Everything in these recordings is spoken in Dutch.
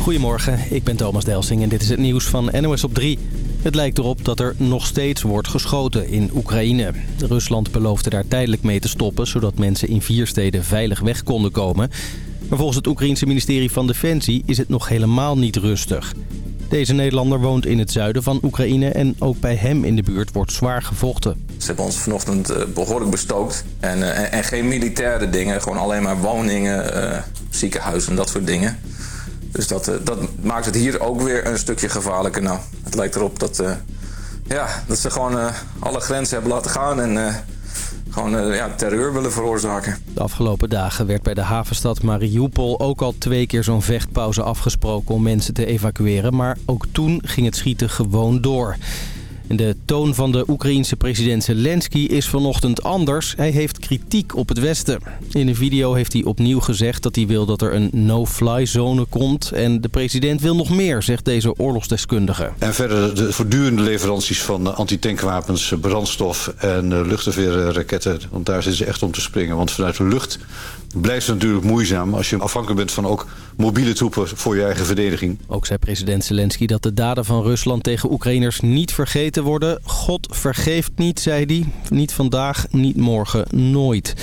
Goedemorgen, ik ben Thomas Delsing en dit is het nieuws van NOS op 3. Het lijkt erop dat er nog steeds wordt geschoten in Oekraïne. Rusland beloofde daar tijdelijk mee te stoppen... zodat mensen in vier steden veilig weg konden komen. Maar volgens het Oekraïense ministerie van Defensie is het nog helemaal niet rustig. Deze Nederlander woont in het zuiden van Oekraïne... en ook bij hem in de buurt wordt zwaar gevochten. Ze hebben ons vanochtend eh, behoorlijk bestookt. En, eh, en, en geen militaire dingen, gewoon alleen maar woningen, uh, ziekenhuizen en dat soort dingen. Dus dat, uh, dat maakt het hier ook weer een stukje gevaarlijker. Nou, het lijkt erop dat, uh, ja, dat ze gewoon uh, alle grenzen hebben laten gaan en gewoon ja, terreur willen veroorzaken. De afgelopen dagen werd bij de havenstad Mariupol ook al twee keer zo'n vechtpauze afgesproken om mensen te evacueren. Maar ook toen ging het schieten gewoon door. De toon van de Oekraïense president Zelensky is vanochtend anders. Hij heeft kritiek op het Westen. In een video heeft hij opnieuw gezegd dat hij wil dat er een no-fly zone komt. En de president wil nog meer, zegt deze oorlogsdeskundige. En verder de voortdurende leveranties van antitankwapens, brandstof en luchtafweerraketten. Want daar zitten ze echt om te springen. Want vanuit de lucht blijft het natuurlijk moeizaam als je afhankelijk bent van ook mobiele troepen voor je eigen verdediging. Ook zei president Zelensky dat de daden van Rusland tegen Oekraïners niet vergeten worden. God vergeeft niet, zei hij. Niet vandaag, niet morgen, nooit.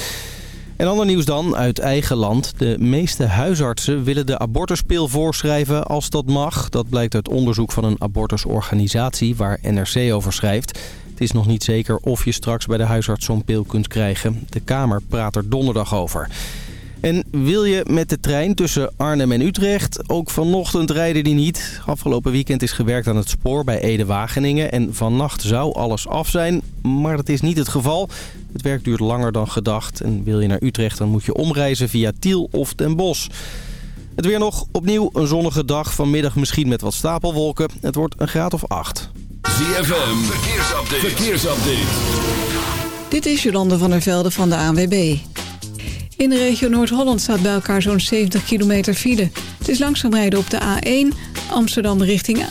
En ander nieuws dan uit eigen land. De meeste huisartsen willen de abortuspil voorschrijven als dat mag. Dat blijkt uit onderzoek van een abortusorganisatie waar NRC over schrijft. Het is nog niet zeker of je straks bij de huisarts zo'n pil kunt krijgen. De Kamer praat er donderdag over. En wil je met de trein tussen Arnhem en Utrecht? Ook vanochtend rijden die niet. Afgelopen weekend is gewerkt aan het spoor bij Ede-Wageningen. En vannacht zou alles af zijn, maar dat is niet het geval. Het werk duurt langer dan gedacht. En wil je naar Utrecht, dan moet je omreizen via Tiel of Den Bosch. Het weer nog opnieuw een zonnige dag. Vanmiddag misschien met wat stapelwolken. Het wordt een graad of acht. ZFM, verkeersupdate. verkeersupdate. Dit is Jolande van der Velde van de ANWB. In de regio Noord-Holland staat bij elkaar zo'n 70 kilometer file. Het is langzaam rijden op de A1 Amsterdam richting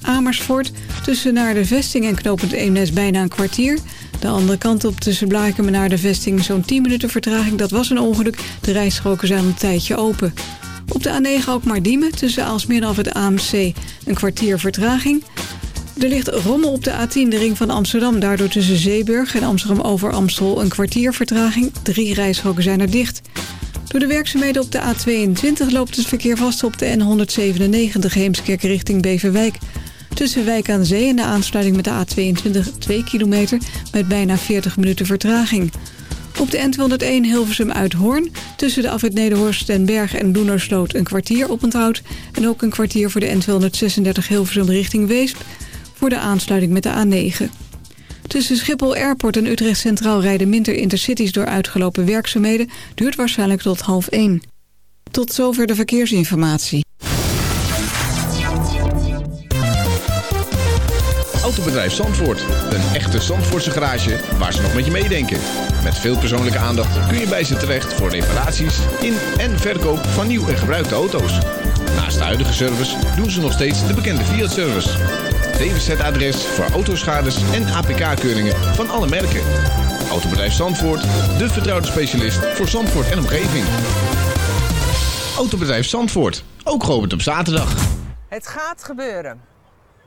Amersfoort. Tussen naar de vesting en knopend Eemnes bijna een kwartier. De andere kant op tussen Blaakem en naar de vesting zo'n 10 minuten vertraging. Dat was een ongeluk. De rijstroken zijn een tijdje open. Op de A9 ook maar Diemen tussen Aalsmeer af het AMC een kwartier vertraging. Er ligt rommel op de A10, de ring van Amsterdam. Daardoor tussen Zeeburg en Amsterdam over Amstel een kwartier vertraging. Drie rijstroken zijn er dicht. Door de werkzaamheden op de A22 loopt het verkeer vast op de N197 Heemskerk richting Beverwijk. Tussen Wijk aan Zee en de aansluiting met de A22 2 kilometer met bijna 40 minuten vertraging. Op de N201 Hilversum uit Hoorn. Tussen de afrit Nederhorst en Berg en Loenersloot een kwartier op onthoud. En ook een kwartier voor de N236 Hilversum richting Weesp voor de aansluiting met de A9. Tussen Schiphol Airport en Utrecht Centraal rijden minder intercities door uitgelopen werkzaamheden. Duurt waarschijnlijk tot half 1. Tot zover de verkeersinformatie. Autobedrijf Zandvoort. Een echte Zandvoortse garage waar ze nog met je meedenken. Met veel persoonlijke aandacht kun je bij ze terecht voor reparaties in en verkoop van nieuw en gebruikte auto's. Naast de huidige service doen ze nog steeds de bekende Fiat-service. DWZ-adres voor autoschades en APK-keuringen van alle merken. Autobedrijf Zandvoort, de vertrouwde specialist voor Zandvoort en omgeving. Autobedrijf Zandvoort, ook geopend op zaterdag. Het gaat gebeuren.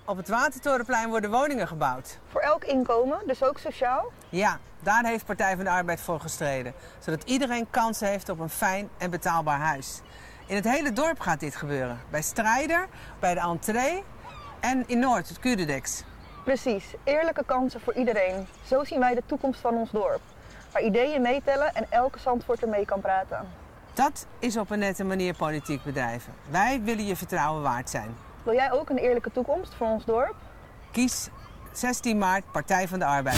Op het Watertorenplein worden woningen gebouwd. Voor elk inkomen, dus ook sociaal? Ja, daar heeft Partij van de Arbeid voor gestreden. Zodat iedereen kansen heeft op een fijn en betaalbaar huis. In het hele dorp gaat dit gebeuren. Bij Strijder, bij de entree en in Noord, het Curedex. Precies, eerlijke kansen voor iedereen. Zo zien wij de toekomst van ons dorp. Waar ideeën meetellen en elke Zandvoorter mee kan praten. Dat is op een nette manier politiek bedrijven. Wij willen je vertrouwen waard zijn. Wil jij ook een eerlijke toekomst voor ons dorp? Kies 16 maart Partij van de Arbeid.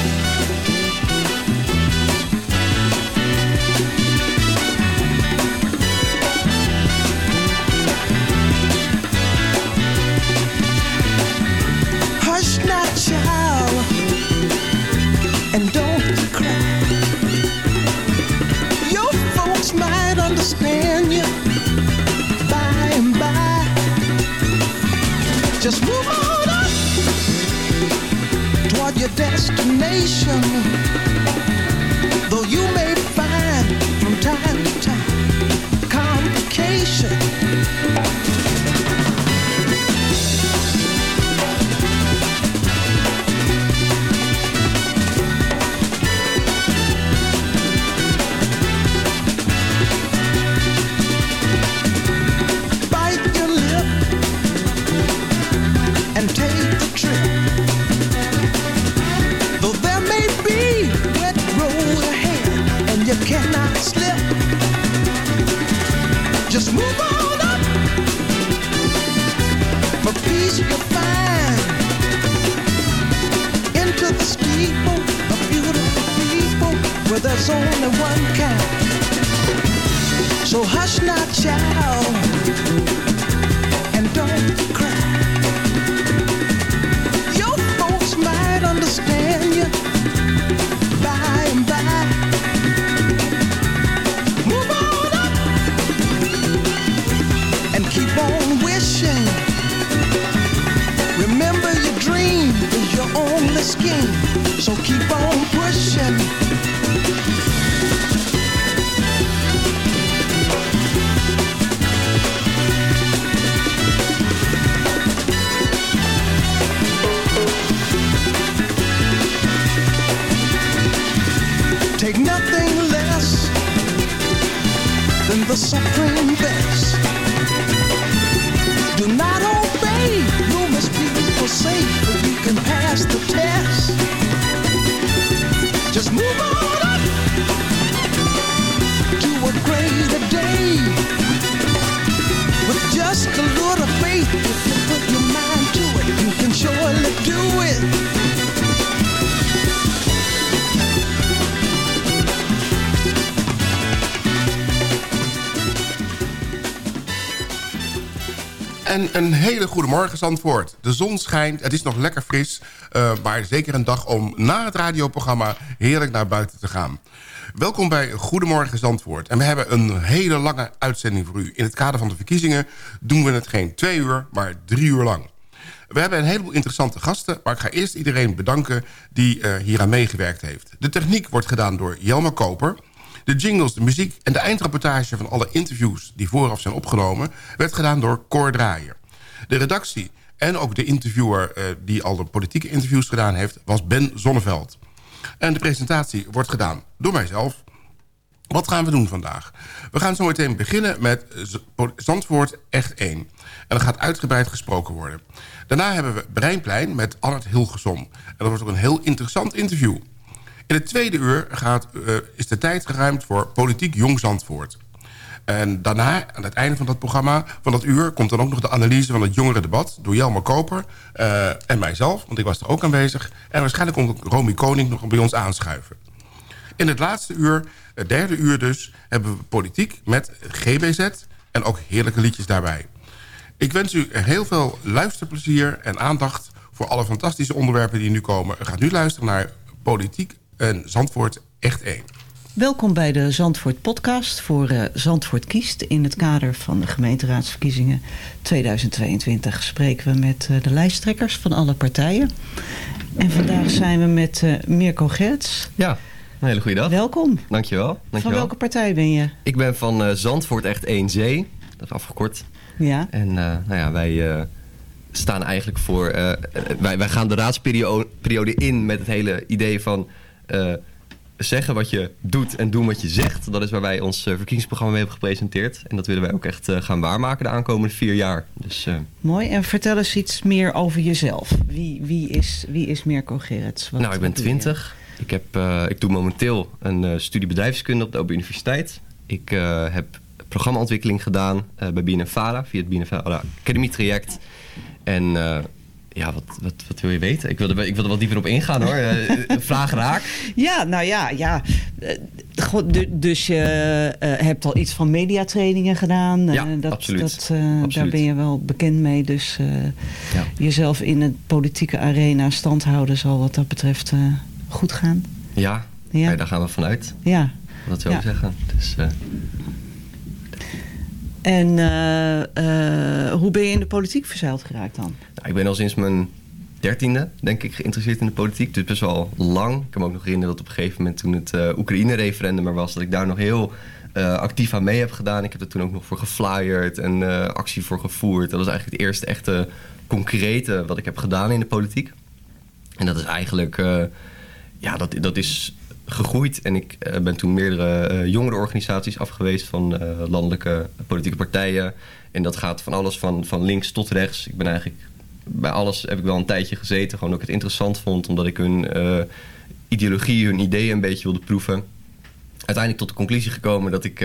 Understand you by and by. Just move on up toward your destination. Though you may find from time to time complication. Not, child, een hele goede morgen, Zandvoort. De zon schijnt, het is nog lekker fris... eh, maar zeker een dag om na het radioprogramma heerlijk naar buiten te gaan. Welkom bij Goedemorgen Zandvoort. En we hebben een hele lange uitzending voor u. In het kader van de verkiezingen doen we het geen twee uur, maar drie uur lang. We hebben een heleboel interessante gasten... maar ik ga eerst iedereen bedanken die uh, hier aan meegewerkt heeft. De techniek wordt gedaan door Jelma Koper... De jingles, de muziek en de eindrapportage van alle interviews... die vooraf zijn opgenomen, werd gedaan door Cor Draaier. De redactie en ook de interviewer uh, die al de politieke interviews gedaan heeft... was Ben Zonneveld. En de presentatie wordt gedaan door mijzelf. Wat gaan we doen vandaag? We gaan zo meteen beginnen met Zandvoort Echt 1. En er gaat uitgebreid gesproken worden. Daarna hebben we Breinplein met Annert Hilgesom. En dat wordt ook een heel interessant interview. In het tweede uur gaat, uh, is de tijd geruimd voor Politiek Jong Zandvoort. En daarna, aan het einde van dat programma, van dat uur... komt dan ook nog de analyse van het jongerendebat... door Jelma Koper uh, en mijzelf, want ik was er ook aanwezig. En waarschijnlijk komt Romy Koning nog bij ons aanschuiven. In het laatste uur, het derde uur dus... hebben we politiek met GBZ en ook heerlijke liedjes daarbij. Ik wens u heel veel luisterplezier en aandacht... voor alle fantastische onderwerpen die nu komen. Gaat nu luisteren naar Politiek en Zandvoort echt één. Welkom bij de Zandvoort podcast voor uh, Zandvoort kiest. In het kader van de gemeenteraadsverkiezingen 2022 spreken we met uh, de lijsttrekkers van alle partijen. En vandaag zijn we met uh, Mirko Gerts. Ja, een hele goede dag. Welkom. Dankjewel. Dankjewel. Van welke partij ben je? Ik ben van Zandvoort echt 1 Zee. Dat is afgekort. Ja. En nou ja, wij staan eigenlijk voor... wij, wij gaan de raadsperiode in met het hele idee van... Zeggen wat je doet en doen wat je zegt. Dat is waar wij ons uh, verkiezingsprogramma mee hebben gepresenteerd. En dat willen wij ook echt uh, gaan waarmaken de aankomende vier jaar. Dus, Mooi. En vertel eens iets meer over jezelf. Wie, wie, is, wie is Mirko Gerrits? Wat, nou, ik ben twintig. Ik, heb, ik doe momenteel een studie bedrijfskunde op de Open Universiteit. Ik heb programmaontwikkeling gedaan bij BNNVARA via het BNNVARA Academy traject. En ja, wat, wat, wat wil je weten? Ik wilde, ik wilde wat dieper op ingaan hoor. Vraag raak. Ja, nou ja, ja. Dus je hebt al iets van mediatrainingen gedaan. Ja, dat, absoluut. Dat, absoluut. Daar ben je wel bekend mee. Dus uh, ja. jezelf in het politieke arena stand houden zal wat dat betreft goed gaan. Ja, ja. daar gaan we vanuit. Ja. Dat wil ik zeggen. Dus, En eh, eh, hoe ben je in de politiek verzeild geraakt dan? Nou, ik ben al sinds mijn dertiende, denk ik, geïnteresseerd in de politiek. Dus best wel lang. Ik kan me ook nog herinneren dat op een gegeven moment toen het uh, Oekraïne-referendum er was... dat ik daar nog heel actief aan mee heb gedaan. Ik heb er toen ook nog voor geflyerd en actie voor gevoerd. Dat was eigenlijk het eerste echte concrete wat ik heb gedaan in de politiek. En dat is eigenlijk, ja, dat, dat is gegroeid. En ik ben toen meerdere jongere organisaties afgeweest van landelijke politieke partijen. En dat gaat van alles van, van links tot rechts. Ik ben eigenlijk bij alles heb ik wel een tijdje gezeten. Gewoon ik het interessant vond, omdat ik hun ideologie, hun ideeën een beetje wilde proeven uiteindelijk tot de conclusie gekomen dat ik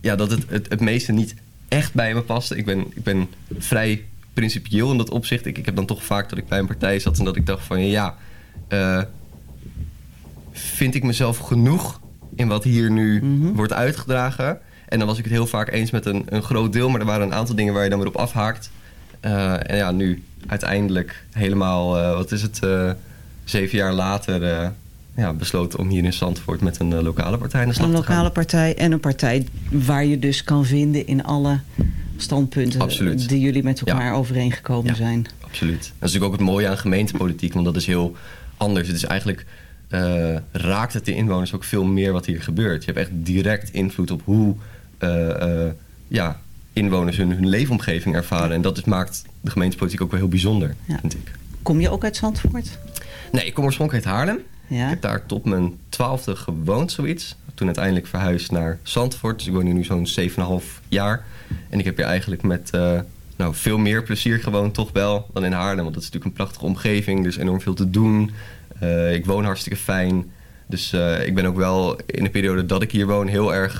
ja, dat het, het, het meeste niet echt bij me paste. Ik ben, ik ben vrij principieel in dat opzicht. Ik, ik heb dan toch vaak dat ik bij een partij zat en dat ik dacht van ja, vind ik mezelf genoeg in wat hier nu mm -hmm. wordt uitgedragen? En dan was ik het heel vaak eens met een, een groot deel, maar er waren een aantal dingen waar je dan weer op afhaakt. Uh, en ja, nu uiteindelijk helemaal, wat is het, zeven jaar later ja, besloten om hier in Zandvoort met een lokale partij aan de slag een te gaan. Een lokale partij en een partij waar je dus kan vinden in alle standpunten absoluut. die jullie met elkaar ja. overeengekomen ja, zijn. Absoluut. Dat is natuurlijk ook het mooie aan gemeentepolitiek, want dat is heel anders. Het is eigenlijk, uh, raakt het de inwoners ook veel meer wat hier gebeurt. Je hebt echt direct invloed op hoe uh, ja, inwoners hun, hun leefomgeving ervaren. En dat is, maakt de gemeentepolitiek ook wel heel bijzonder, vind ik. Kom je ook uit Zandvoort? Nee, ik kom oorspronkelijk uit Haarlem. Ja. Ik heb daar tot mijn twaalfde gewoond, zoiets. Toen uiteindelijk verhuisd naar Zandvoort. Dus ik woon hier nu zo'n 7,5 jaar. En ik heb hier eigenlijk met uh, nou, veel meer plezier gewoond, toch wel, dan in Haarlem. Want dat is natuurlijk een prachtige omgeving. Dus enorm veel te doen. Uh, ik woon hartstikke fijn. Dus uh, ik ben ook wel in de periode dat ik hier woon heel erg...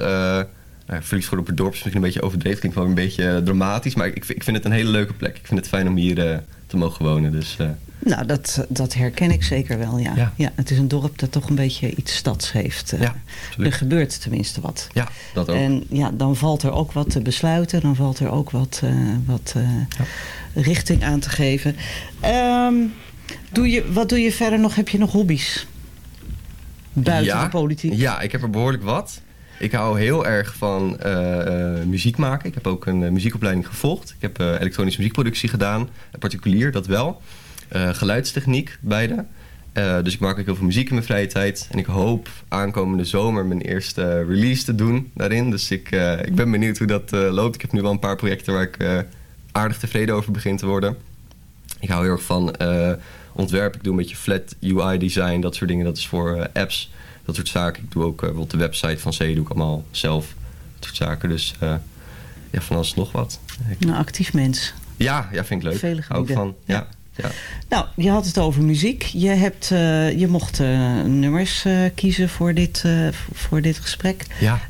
Nou, verliefd voor op het dorp is misschien een beetje overdreven. Klinkt wel een beetje dramatisch. Maar ik, ik vind het een hele leuke plek. Ik vind het fijn om hier te mogen wonen. Dus... Nou, dat, dat herken ik zeker wel, ja. Ja. ja. Het is een dorp dat toch een beetje iets stads heeft. Ja, er gebeurt tenminste wat. Ja, dat ook. En ja, dan valt er ook wat te besluiten. Dan valt er ook wat, uh, wat uh, ja. richting aan te geven. Um, doe je, wat doe je verder nog? Heb je nog hobby's? Buiten ja, de politiek? Ja, ik heb er behoorlijk wat. Ik hou heel erg van uh, muziek maken. Ik heb ook een muziekopleiding gevolgd. Ik heb elektronische muziekproductie gedaan. Particulier, dat wel. Geluidstechniek, beide. Dus ik maak ook heel veel muziek in mijn vrije tijd. En ik hoop aankomende zomer mijn eerste release te doen daarin. Dus ik, ik ben benieuwd hoe dat loopt. Ik heb nu wel een paar projecten waar ik aardig tevreden over begin te worden. Ik hou heel erg van ontwerp. Ik doe een beetje flat UI design, dat soort dingen. Dat is voor apps, dat soort zaken. Ik doe ook bijvoorbeeld de website van C doe ik allemaal zelf. Dat soort zaken. Dus ja, van alles nog wat. Een nou, actief mens. Ja, ja vind ik leuk. Vele ook van, ja. ja. Ja. Nou, je had het over muziek. Je, hebt, uh, je mocht uh, nummers uh, kiezen voor dit, voor dit gesprek. Ja.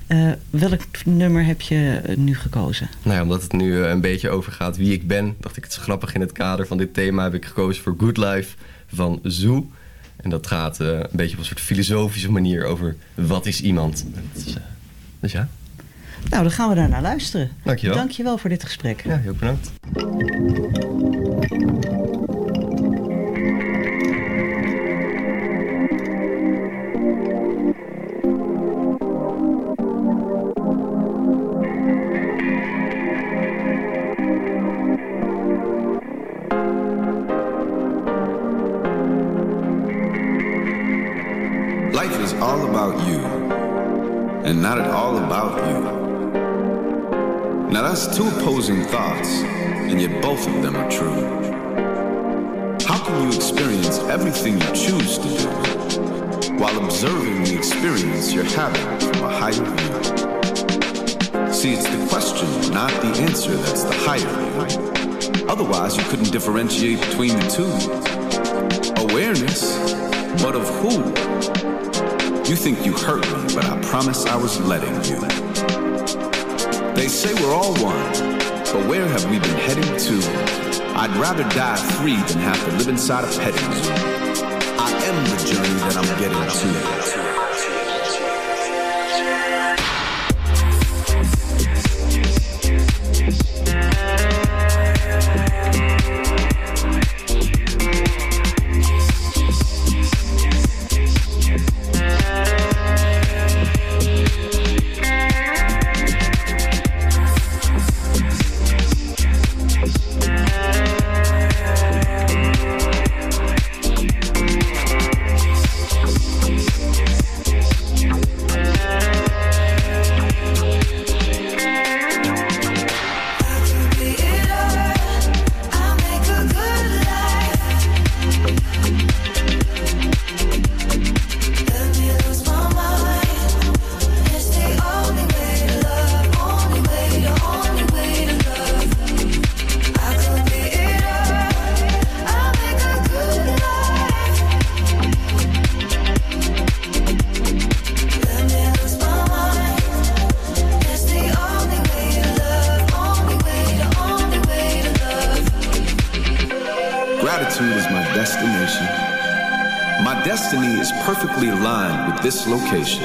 welk nummer heb je nu gekozen? Nou ja, omdat het nu een beetje over gaat wie ik ben... dacht ik het is grappig in het kader van dit thema... heb ik gekozen voor Good Life van Zoo. En dat gaat een beetje op een soort filosofische manier over wat is iemand. Dus, dus ja. Nou, dan gaan we daar naar luisteren. Dankjewel. Dankjewel voor dit gesprek. Ja, heel bedankt. And not at all about you. Now that's two opposing thoughts, and yet both of them are true. How can you experience everything you choose to do while observing the experience you're having from a higher view? See, it's the question, not the answer, that's the higher view. Otherwise, you couldn't differentiate between the two. Awareness, but of who? You think you hurt me, but I promise I was letting you. They say we're all one, but where have we been heading to? I'd rather die free than have to live inside a petting zoo. I am the journey that I'm getting to. This location.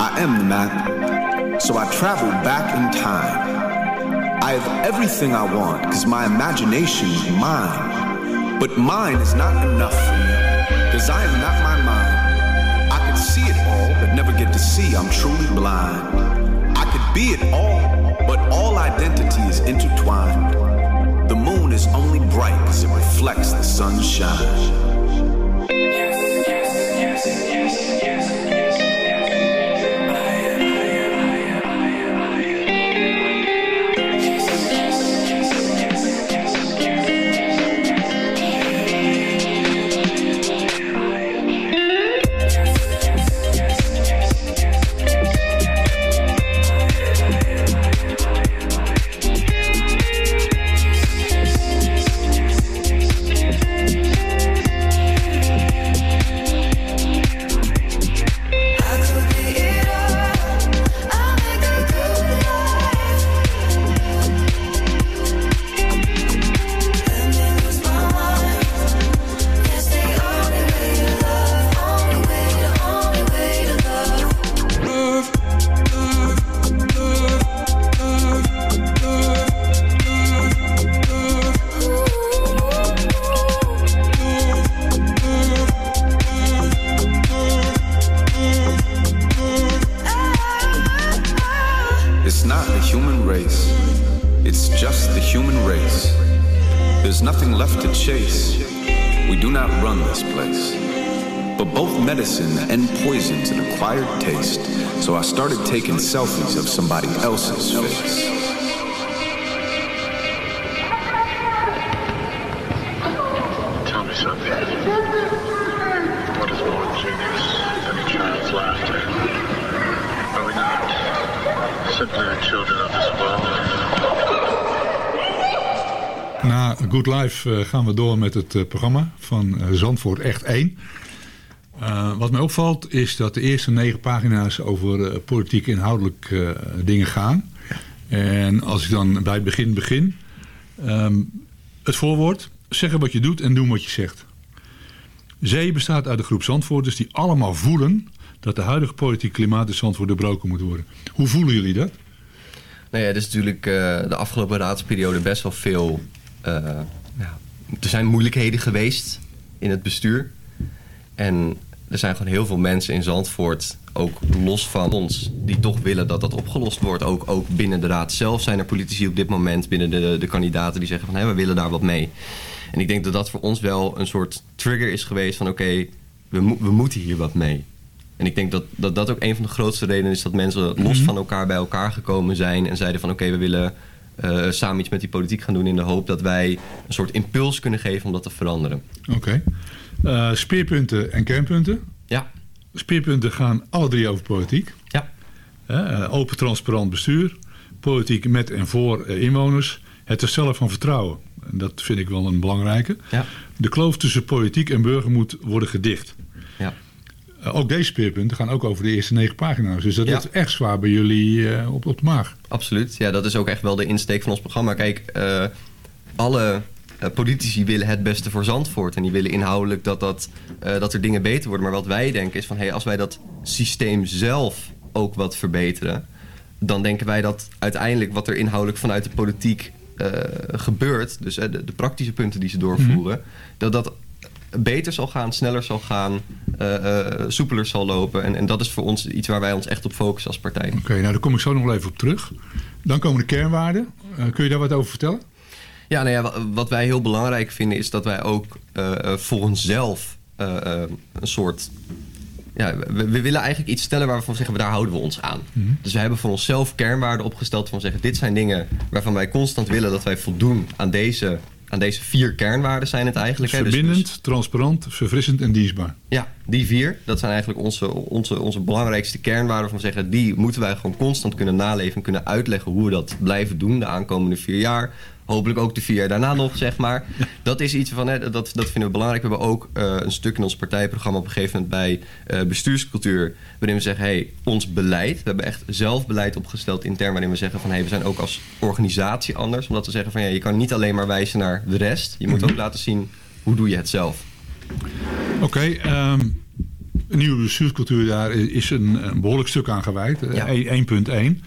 I am the map, so I travel back in time. I have everything I want because my imagination is mine. But mine is not enough for me because I am not my mind. I could see it all, but never get to see I'm truly blind. I could be it all, but all identity is intertwined. The moon is only bright because it reflects the sunshine. It's selfies of somebody else's face. Tell me something. What is more genius than a child's laughter? Are we not simply the children of this world? Na Good Life eh, gaan we door met het eh, programma van eh, Zandvoort Echt 1. Wat mij opvalt is dat de eerste negen pagina's over eh, politiek inhoudelijk eh, dingen gaan. En als ik dan bij het begin begin. ehm, het voorwoord. Zeggen wat je doet en doen wat je zegt. Zee bestaat uit een groep Zandvoorters die allemaal voelen... dat de huidige politieke klimaat in Zandvoort doorbroken moet worden. Hoe voelen jullie dat? Nou ja, er is natuurlijk eh, de afgelopen raadsperiode best wel veel... ja, er zijn moeilijkheden geweest in het bestuur. En er zijn gewoon heel veel mensen in Zandvoort, ook los van ons... die toch willen dat dat opgelost wordt. Ook, ook binnen de raad zelf zijn er politici op dit moment... binnen de, de kandidaten die zeggen van... hé, we willen daar wat mee. En ik denk dat dat voor ons wel een soort trigger is geweest van... oké, we, mo- we moeten hier wat mee. En ik denk dat, dat dat ook een van de grootste redenen is... dat mensen los Mhm. van elkaar bij elkaar gekomen zijn... en zeiden van oké, we willen eh, samen iets met die politiek gaan doen... in de hoop dat wij een soort impuls kunnen geven om dat te veranderen. Oké. Eh, speerpunten en kernpunten. Ja. Speerpunten gaan alle drie over politiek. Ja. Eh, open, transparant bestuur. Politiek met en voor eh, inwoners. Het herstellen van vertrouwen. En Dat vind ik wel een belangrijke. Ja. De kloof tussen politiek en burger moet worden gedicht. Ja. Ook deze speerpunten gaan ook over de eerste negen pagina's. Dus dat Ja. is echt zwaar bij jullie op, op de maag. Absoluut. Ja, dat is ook echt wel de insteek van ons programma. Kijk, alle politici willen het beste voor Zandvoort. En die willen inhoudelijk dat, dat, eh, dat er dingen beter worden. Maar wat wij denken is van... Hey, als wij dat systeem zelf ook wat verbeteren... dan denken wij dat uiteindelijk wat er inhoudelijk vanuit de politiek eh, gebeurt... dus eh, de, de praktische punten die ze doorvoeren... dat dat beter zal gaan, sneller zal gaan, eh, eh, soepeler zal lopen. En, en dat is voor ons iets waar wij ons echt op focussen als partij. Oké, nou daar kom ik zo nog wel even op terug. Dan komen de kernwaarden. Eh, kun je daar wat over vertellen? Ja, nou ja, wa- wat wij heel belangrijk vinden is dat wij ook eh, eh, voor onszelf eh, een soort... Ja, we, we willen eigenlijk iets stellen waarvan we zeggen, daar houden we ons aan. Mhm. Dus we hebben voor onszelf kernwaarden opgesteld van zeggen, dit zijn dingen waarvan wij constant willen dat wij voldoen aan deze, aan deze vier kernwaarden zijn het eigenlijk. hè. Dus- Verbindend, transparant, verfrissend en dienstbaar. ja, die vier, dat zijn eigenlijk onze, onze, onze belangrijkste kernwaarden. Van zeggen, die moeten wij gewoon constant kunnen naleven en kunnen uitleggen hoe we dat blijven doen de aankomende vier jaar. Hopelijk ook de vier jaar daarna nog, zeg maar. Dat is iets van, hè, dat, dat vinden we belangrijk. We hebben ook eh, een stuk in ons partijprogramma op een gegeven moment bij eh, bestuurscultuur. Waarin we zeggen, hey, ons beleid. We hebben echt zelf beleid opgesteld intern. Waarin we zeggen van, hey, we zijn ook als organisatie anders. Omdat we zeggen van, ja, je kan niet alleen maar wijzen naar de rest. Je moet Mhm. ook laten zien hoe doe je het zelf? Oké, ehm, een nieuwe bestuurscultuur daar is een, een behoorlijk stuk aan gewijd. eh, Ja. 1.1.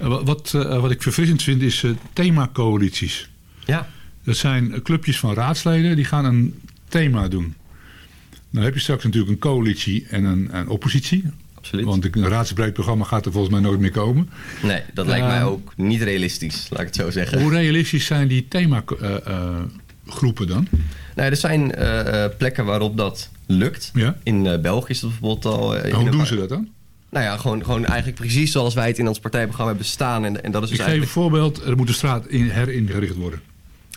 Eh, wat, wat, eh, wat ik verfrissend vind is eh, themacoalities. Ja. Dat zijn clubjes van raadsleden die gaan een thema doen. Dan heb je straks natuurlijk een coalitie en een, een oppositie. Absoluut. Want een raadsbreed programma gaat er volgens mij nooit meer komen. Nee, dat lijkt mij Ehm, ook niet realistisch, laat ik het zo zeggen. Hoe realistisch zijn die themagroepen dan? Nou, er zijn plekken waarop dat lukt. Ja. In België is dat bijvoorbeeld al... in Hoe doen ze dat dan? Nou ja, gewoon, gewoon eigenlijk precies zoals wij het in ons partijprogramma hebben staan. En, en dat is dus Ik geef een voorbeeld. Er moet de straat in, heringericht worden.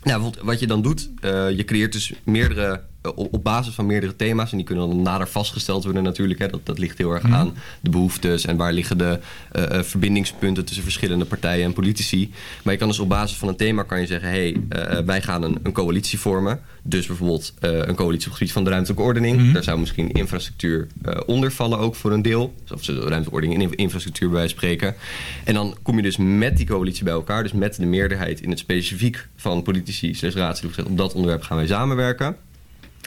Nou, wat je dan doet, eh, je creëert dus meerdere, op, op basis van meerdere thema's, en die kunnen dan nader vastgesteld worden natuurlijk, hè, dat, dat ligt heel erg Mhm. aan de behoeftes en waar liggen de eh, eh, verbindingspunten tussen verschillende partijen en politici. Maar je kan dus op basis van een thema kan je zeggen, hé, hey, eh, wij gaan een, een coalitie vormen. Dus bijvoorbeeld eh, een coalitie op het gebied van de ruimtelijke ordening. Mhm. Daar zou misschien infrastructuur eh, onder vallen ook voor een deel. Of ze de ruimtelijke ordening en infrastructuur bij spreken. En dan kom je dus met die coalitie bij elkaar, dus met de meerderheid in het specifiek van politici, slechts raadsleden, op dat onderwerp gaan wij samenwerken.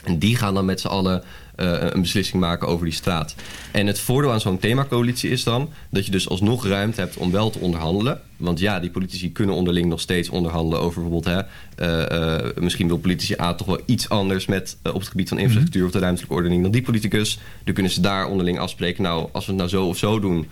En die gaan dan met z'n allen eh, een beslissing maken over die straat. En het voordeel aan zo'n themacoalitie is dan dat je dus alsnog ruimte hebt om wel te onderhandelen. Want ja, die politici kunnen onderling nog steeds onderhandelen over bijvoorbeeld... Hè, eh, eh, misschien wil politici A toch wel iets anders met, op het gebied van infrastructuur of de ruimtelijke ordening dan die politicus. Dan kunnen ze daar onderling afspreken, nou als we het nou zo of zo doen,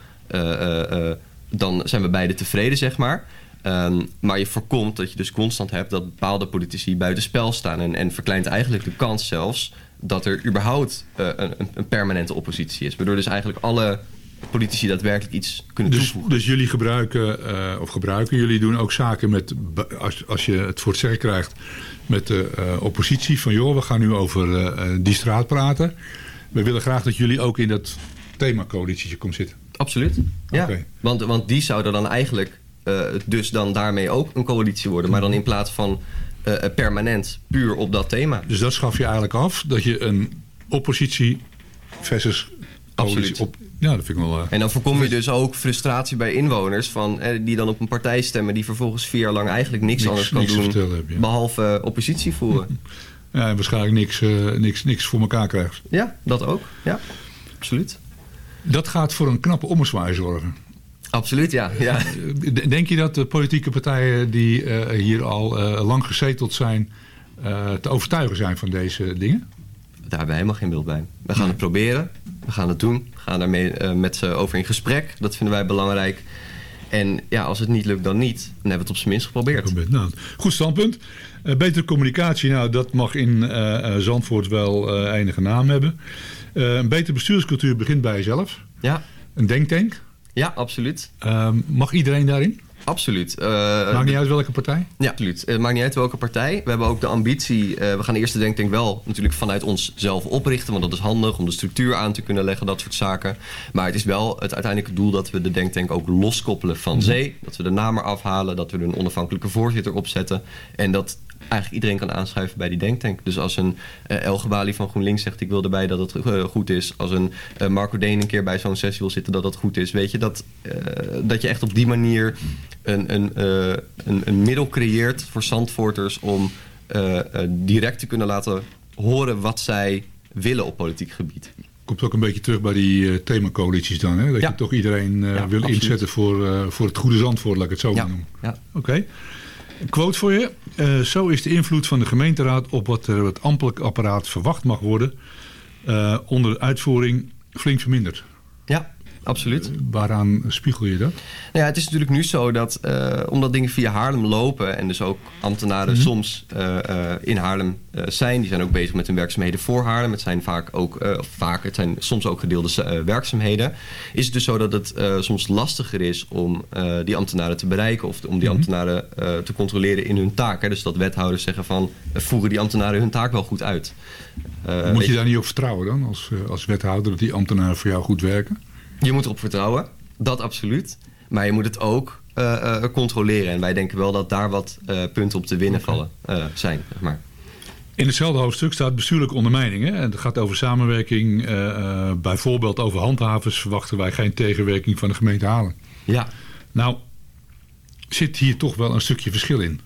dan zijn we beide tevreden, zeg maar. Ehm, maar je voorkomt dat je dus constant hebt dat bepaalde politici buitenspel staan. En, en verkleint eigenlijk de kans zelfs dat er überhaupt eh, een, een- permanente oppositie is. Waardoor dus eigenlijk alle politici daadwerkelijk iets kunnen Dus, toevoegen. dus jullie gebruiken, eh, of gebruiken, jullie doen ook zaken met, als, als je het voor het zeggen krijgt, met de eh, oppositie. Van joh, we gaan nu over die straat praten. We willen graag dat jullie ook in dat themacoalitietje komen zitten. Absoluut. Ja. Want, want die zouden dan eigenlijk dus dan daarmee ook een coalitie worden. Maar dan in plaats van eh, eh, permanent puur op dat thema. Dus dat schaf je eigenlijk af, dat je een oppositie versus coalitie Absoluut. op... Ja, dat vind ik wel... eh, En dan voorkom je dus ook frustratie bij inwoners van, eh, die dan op een partij stemmen die vervolgens vier jaar lang eigenlijk niks, Niks- anders kan niks doen vertellen heb je. behalve eh, oppositie voeren. ja, en waarschijnlijk niks, eh, niks, niks voor elkaar krijgt. ja, dat ook. Ja, absoluut. Dat gaat voor een knappe ommezwaai zorgen. Absoluut, ja. ja. Denk je dat de politieke partijen die eh, hier al eh, lang gezeteld zijn... eh, te overtuigen zijn van deze dingen? Daar hebben we helemaal geen beeld bij. We gaan het proberen. We gaan het doen. We gaan daarmee met ze over in gesprek. Dat vinden wij belangrijk. En ja, als het niet lukt, dan niet. Dan hebben we het op zijn minst geprobeerd. Nou, goed standpunt. Betere communicatie, nou, dat mag in Zandvoort wel enige naam hebben. Een betere bestuurscultuur begint bij jezelf. Ja. Een denktank. Ja, absoluut. Ehm, mag iedereen daarin? Absoluut. Eh, Maakt niet uit welke partij? Ja, absoluut. Het maakt niet uit welke partij. We hebben ook de ambitie. eh, we gaan eerst de denktank wel natuurlijk vanuit onszelf oprichten. Want dat is handig om de structuur aan te kunnen leggen, dat soort zaken. Maar het is wel het uiteindelijke doel dat we de denktank ook loskoppelen van Mhm. zee. Dat we de naam er afhalen. Dat we er een onafhankelijke voorzitter opzetten. En dat eigenlijk iedereen kan aanschuiven bij die denktank. Dus als een Elge Bali van GroenLinks zegt ik wil erbij dat het eh, goed is. Als een eh, Marco Deen een keer bij zo'n sessie wil zitten dat dat goed is. Weet je, dat, dat je echt op die manier een, een, een, een middel creëert voor Zandvoorters om direct te kunnen laten horen wat zij willen op politiek gebied. Komt ook een beetje terug bij die themacoalities dan. Hè? Dat Ja. je toch iedereen Ja, wil absoluut. inzetten voor, voor het goede Zandvoort, laat ik het zo noemen. Ja. Oké. Een quote voor je. Eh, zo is de invloed van de gemeenteraad op wat er het ambtelijk apparaat verwacht mag worden... eh, onder de uitvoering flink verminderd. Absoluut. Waaraan spiegel je dat? Nou ja, het is natuurlijk nu zo dat eh, omdat dingen via Haarlem lopen en dus ook ambtenaren Mhm. soms eh, eh, in Haarlem eh, zijn, die zijn ook bezig met hun werkzaamheden voor Haarlem. Het zijn vaak ook, eh, vaak, het zijn soms ook gedeelde eh, werkzaamheden. Is het dus zo dat het eh, soms lastiger is om eh, die ambtenaren te bereiken of om die Mhm. ambtenaren eh, te controleren in hun taak. Hè? Dus dat wethouders zeggen van eh, voeren die ambtenaren hun taak wel goed uit. Eh, Moet je daar niet op vertrouwen dan, als, eh, als wethouder, dat die ambtenaren voor jou goed werken? Je moet erop vertrouwen, dat absoluut. Maar je moet het ook eh, eh, controleren. En wij denken wel dat daar wat eh, punten op te winnen vallen zijn. Zeg maar. In hetzelfde hoofdstuk staat bestuurlijke ondermijning. Hè? En het gaat over samenwerking. bijvoorbeeld over handhavers verwachten wij geen tegenwerking van de gemeente Halen. Ja. Nou, zit hier toch wel een stukje verschil in.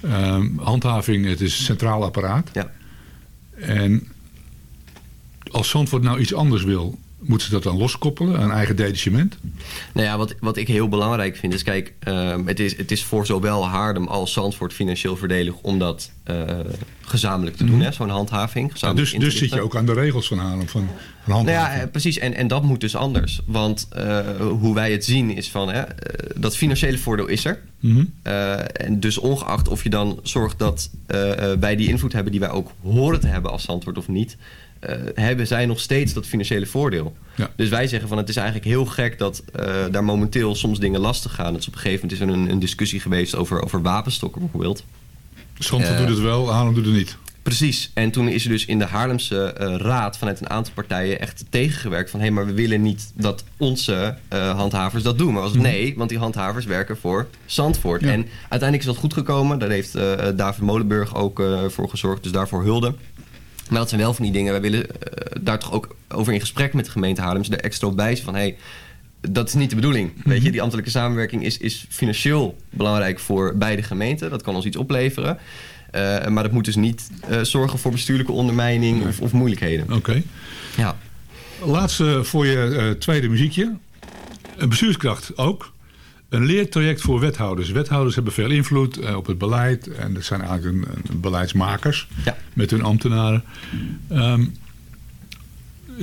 Ehm, handhaving, het is een centraal apparaat. Ja. En als Zandvoort nou iets anders wil, moeten ze dat dan loskoppelen, een eigen detachement? Nou ja, wat, wat ik heel belangrijk vind is, kijk, ehm, het, is, het is voor zowel Haarlem als Zandvoort financieel voordelig om dat eh, gezamenlijk te doen, hè, zo'n handhaving. Nou, dus, dus zit je ook aan de regels van Haarlem, van, van Nou handhaving. ja, eh, precies. En, en dat moet dus anders. Want eh, hoe wij het zien is van... Hè, dat financiële voordeel is er. Mhm. En dus ongeacht of je dan zorgt dat wij die invloed hebben... die wij ook horen te hebben als Zandvoort of niet... eh, hebben zij nog steeds dat financiële voordeel. Ja. Dus wij zeggen van het is eigenlijk heel gek dat eh, daar momenteel soms dingen lastig gaan. Dus op een gegeven moment is er een, een discussie geweest over, over wapenstokken bijvoorbeeld. Eh, doet het wel, Haarlem doet het niet. Precies. En toen is er dus in de Haarlemse eh, raad vanuit een aantal partijen echt tegengewerkt van hé, maar we willen niet dat onze eh, handhavers dat doen. Maar was het Mhm. nee, want die handhavers werken voor Zandvoort. En uiteindelijk is dat goed gekomen. Daar heeft eh, David Molenburg ook eh, voor gezorgd, dus daarvoor hulde. Maar dat zijn wel van die dingen. Wij willen eh, daar toch ook over in gesprek met de gemeente Haarlem. Ze er extra op wijzen van hey, dat is niet de bedoeling. Weet je, die ambtelijke samenwerking is, is financieel belangrijk voor beide gemeenten. Dat kan ons iets opleveren. Eh, maar dat moet dus niet eh, zorgen voor bestuurlijke ondermijning of, of moeilijkheden. Oké. Ja. Laatste voor je tweede muziekje. Een bestuurskracht ook. Een leertraject voor wethouders. Wethouders hebben veel invloed eh, op het beleid. En dat zijn eigenlijk een, een beleidsmakers met hun ambtenaren. Ehm,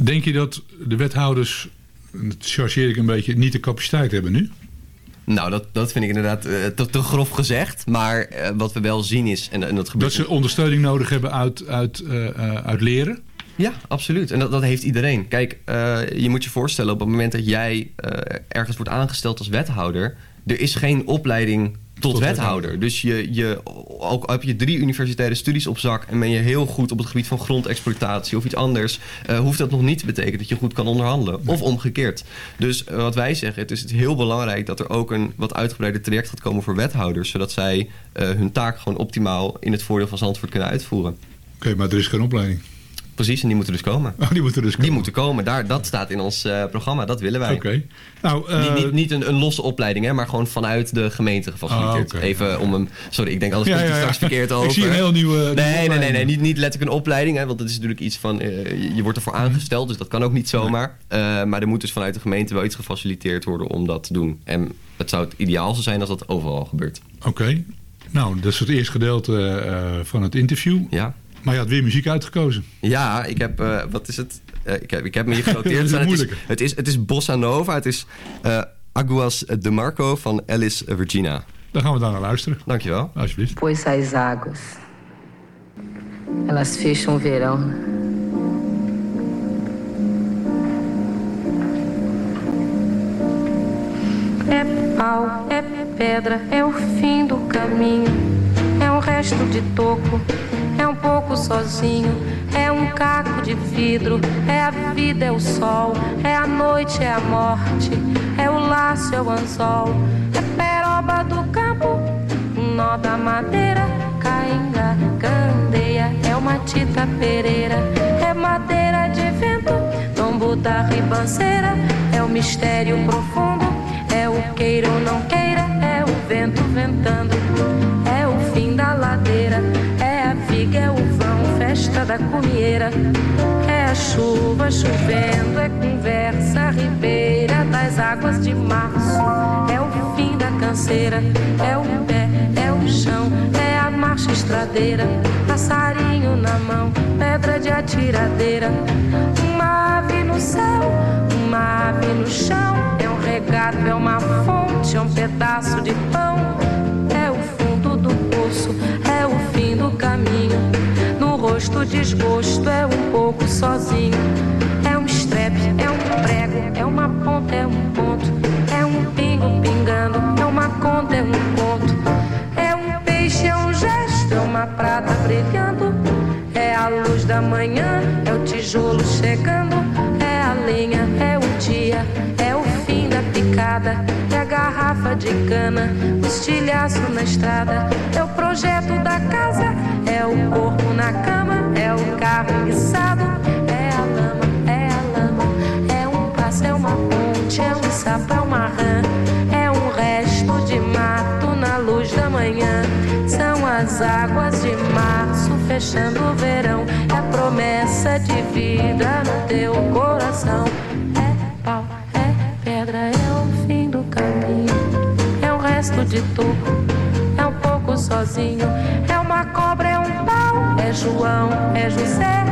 denk je dat de wethouders, dat chargeer ik een beetje, niet de capaciteit hebben nu? Nou, dat, dat vind ik inderdaad eh, te, te grof gezegd. Maar eh, wat we wel zien is, en, en dat gebeurt... Dat ze ondersteuning nodig hebben uit, uit, eh, uit leren? Ja, absoluut. En dat, dat heeft iedereen. Kijk, eh, je moet je voorstellen op het moment dat jij eh, ergens wordt aangesteld als wethouder, er is geen opleiding tot, Tot wethouder. Dus je, je, ook heb je drie universitaire studies op zak en ben je heel goed op het gebied van grondexploitatie of iets anders, eh, hoeft dat nog niet te betekenen dat je goed kan onderhandelen. Of omgekeerd. Dus wat wij zeggen, het is het heel belangrijk dat er ook een wat uitgebreider traject gaat komen voor wethouders, zodat zij hun taak gewoon optimaal in het voordeel van Zandvoort kunnen uitvoeren. Oké, maar er is geen opleiding. Precies, en die moeten dus komen. Oh, die moeten dus komen. Die moeten komen. Daar, dat staat in ons eh, programma. Dat willen wij. Oké. Nou, eh, niet niet, niet een, een losse opleiding, hè, maar gewoon vanuit de gemeente gefaciliteerd. Ah. Even om hem... Sorry, ik denk alles Ja, komt ja, ja. straks verkeerd Ik over. zie een heel nieuwe- Nee, nee, nee, nee. Niet, niet letterlijk een opleiding, hè, want dat is natuurlijk iets van... eh, je- wordt ervoor aangesteld, dus dat kan ook niet zomaar. Maar er moet dus vanuit de gemeente wel iets gefaciliteerd worden om dat te doen. En het zou het ideaalste zijn als dat overal gebeurt. Oké. Nou, dat is het eerste gedeelte van het interview. Ja. Maar je had weer muziek uitgekozen. Ja, ik heb, eh, wat is het? Eh, ik, heb, ik heb me hier genoteerd. Het, is, moeilijk. het, is, het is Bossa Nova. Het is eh, Aguas de Marco van Alice Virginia. Dan gaan we daar naar luisteren. Dankjewel. Alsjeblieft. Pois as águas, elas fecham o verão. É pau, é pedra, é o fim do caminho. Um resto de toco, é um pouco sozinho. É um caco de vidro, é a vida, é o sol. É a noite, é a morte. É o laço, é o anzol. É peroba do campo, nó da madeira. Cainga, candeia, é uma tita pereira. É madeira de vento, tombo da ribanceira. É o mistério profundo, é o queira ou não queira. É o vento ventando, é da comieira. É a chuva chovendo, é conversa ribeira das águas de março. É o fim da canseira, é o pé, é o chão, é a marcha estradeira. Passarinho na mão, pedra de atiradeira. Uma ave no céu, uma ave no chão. É um regato, é uma fonte, é um pedaço de pão. É o fundo do poço, Rosto desgosto, é um pouco sozinho. É um estrepe, é um prego, é uma ponta, é um ponto. É um pingo pingando, é uma conta, é um conto. É um peixe, é um gesto, é uma prata brilhando. É a luz da manhã, é o tijolo chegando. É a lenha, é o dia, é o fim da picada. Garrafa de cana, o estilhaço na estrada. É o projeto da casa, é o corpo na cama. É o carro enguiçado, é a lama, é a lama. É um passo, é uma ponte, é um sapo, é uma rã. É um resto de mato na luz da manhã. São as águas de março fechando o verão. É promessa de vida no teu coração. De toco, é um pouco sozinho. É uma cobra, é um pau, é João, é José.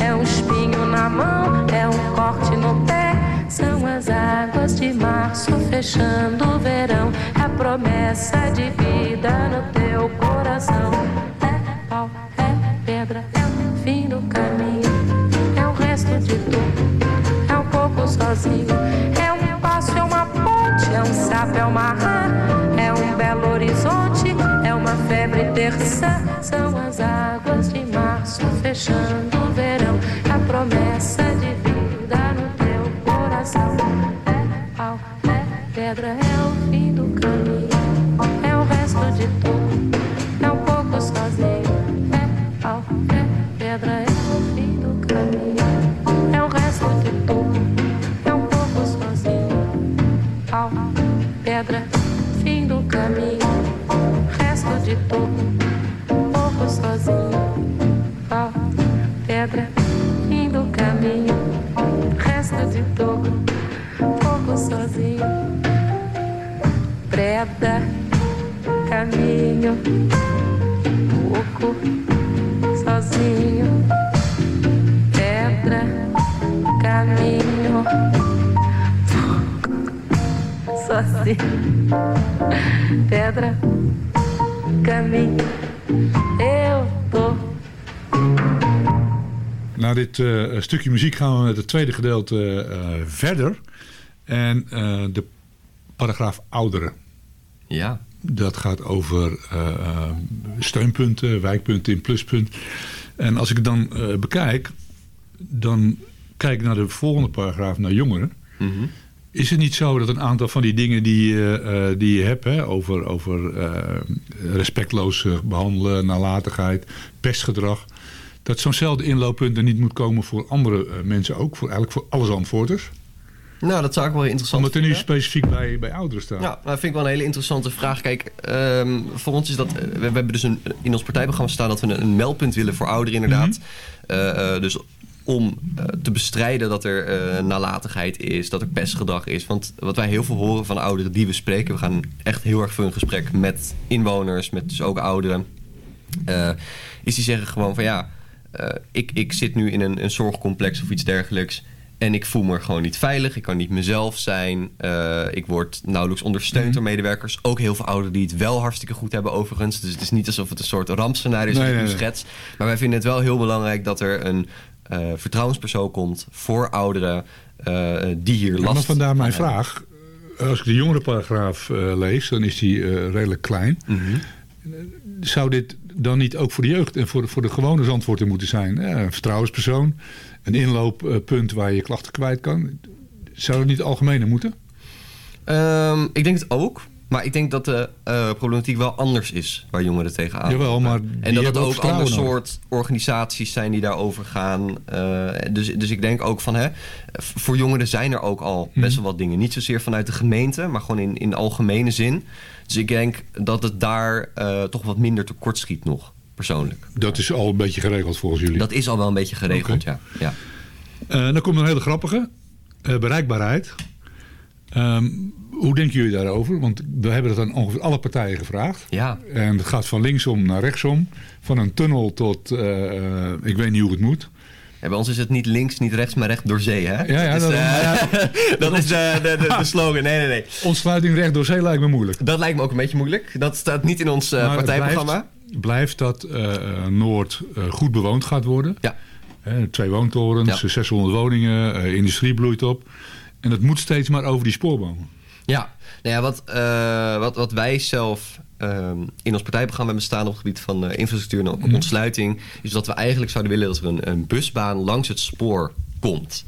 É um espinho na mão, é um corte no pé. São as águas de março fechando o verão. É a promessa de vida no teu coração. É pau, é pedra, é o fim do caminho. É o resto de tudo, é um pouco sozinho. É um passo, é uma ponte, é um sapo, é uma rã. São as águas de março fechando o verão. A promessa de vida no teu coração. É pau, é pedra, é o fim do caminho. É o resto de tudo, é um pouco sozinho. É pau, é pedra, é o fim do caminho. É o resto de tudo, é um pouco sozinho. Pau, pedra, fim do caminho. De um pouco sozinho. Pau, pedra, fim do caminho. Resto de um pouco sozinho. Preda, caminho, pouco sozinho. Pedra, caminho, pouco sozinho. Pedra, caminho, eu tô. Na dit eh, stukje muziek gaan we met het tweede gedeelte eh, verder. En eh, de paragraaf ouderen. Ja. Dat gaat over steunpunten, wijkpunten in pluspunt. En als ik het dan eh, bekijk, dan kijk ik naar de volgende paragraaf, naar jongeren. Mhm. Is het niet zo dat een aantal van die dingen die, je, eh, die je hebt, hè, over, over eh, respectloos eh, behandelen, nalatigheid, pestgedrag, dat zo'nzelfde inlooppunt er niet moet komen voor andere eh, mensen ook, voor, eigenlijk voor alle Zandvoorters? Nou, dat zou ik wel interessant Omdat er nu specifiek bij, bij ouderen staan. Ja, dat vind ik wel een hele interessante vraag. Kijk, ehm, voor ons is dat... We, we hebben dus een, in ons partijprogramma staan dat we een, een meldpunt willen voor ouderen inderdaad. Eh, eh, dus om eh, te bestrijden dat er eh, nalatigheid is, dat er pestgedrag is. Want wat wij heel veel horen van ouderen die we spreken... we gaan echt heel erg veel in gesprek met inwoners, met dus ook ouderen... eh, is die zeggen gewoon van ja, ik, ik zit nu in een, een zorgcomplex of iets dergelijks... En ik voel me gewoon niet veilig. Ik kan niet mezelf zijn. Ik word nauwelijks ondersteund Mhm. door medewerkers. Ook heel veel ouderen die het wel hartstikke goed hebben overigens. Dus het is niet alsof het een soort rampscenario is Nee, nee, nu nee. schets. Maar wij vinden het wel heel belangrijk dat er een vertrouwenspersoon komt voor ouderen eh, die hier Ja, last maar vandaar mijn hebben. vraag. Als ik de jongerenparagraaf eh lees, dan is die eh, redelijk klein. Mhm. Zou dit dan niet ook voor de jeugd en voor de, voor de gewone zandvoorter moeten zijn? Ja, een vertrouwenspersoon, een inlooppunt waar je klachten kwijt kan. Zou het niet algemener moeten? Ehm, ik denk het ook. Maar ik denk dat de eh, problematiek wel anders is waar jongeren tegenaan Jawel, maar En dat het ook ook ander vertrouwen soort organisaties zijn die daarover gaan. Eh, dus, dus ik denk ook van, hè, voor jongeren zijn er ook al Mhm. best wel wat dingen. Niet zozeer vanuit de gemeente, maar gewoon in, in algemene zin. Dus ik denk dat het daar eh, toch wat minder tekort schiet nog, persoonlijk. Dat is al een beetje geregeld volgens jullie. Dat is al wel een beetje geregeld, ja. ja. Eh, dan komt een hele grappige. Bereikbaarheid. Ehm, hoe denken jullie daarover? Want we hebben dat aan ongeveer alle partijen gevraagd. Ja. En het gaat van linksom naar rechtsom. Van een tunnel tot, eh, eh, ik weet niet hoe het moet. Ja, bij ons is het niet links, niet rechts, maar recht door zee, hè? Ja, ja, dat is, daarom. eh, dat is eh, de, de, de slogan. Nee, nee, nee. Ontsluiting recht door zee lijkt me moeilijk. Dat lijkt me ook een beetje moeilijk. Dat staat niet in ons partijprogramma. Blijft, blijft dat Noord goed bewoond gaat worden. Ja. Twee woontorens, Ja. 600 woningen, industrie bloeit op. En dat moet steeds maar over die spoorbomen. Ja, nou ja wat, eh, wat, wat wij zelf ehm, in ons partijprogramma hebben staan op het gebied van eh, infrastructuur en ook Mhm. ontsluiting, is dat we eigenlijk zouden willen dat er een, een busbaan langs het spoor komt.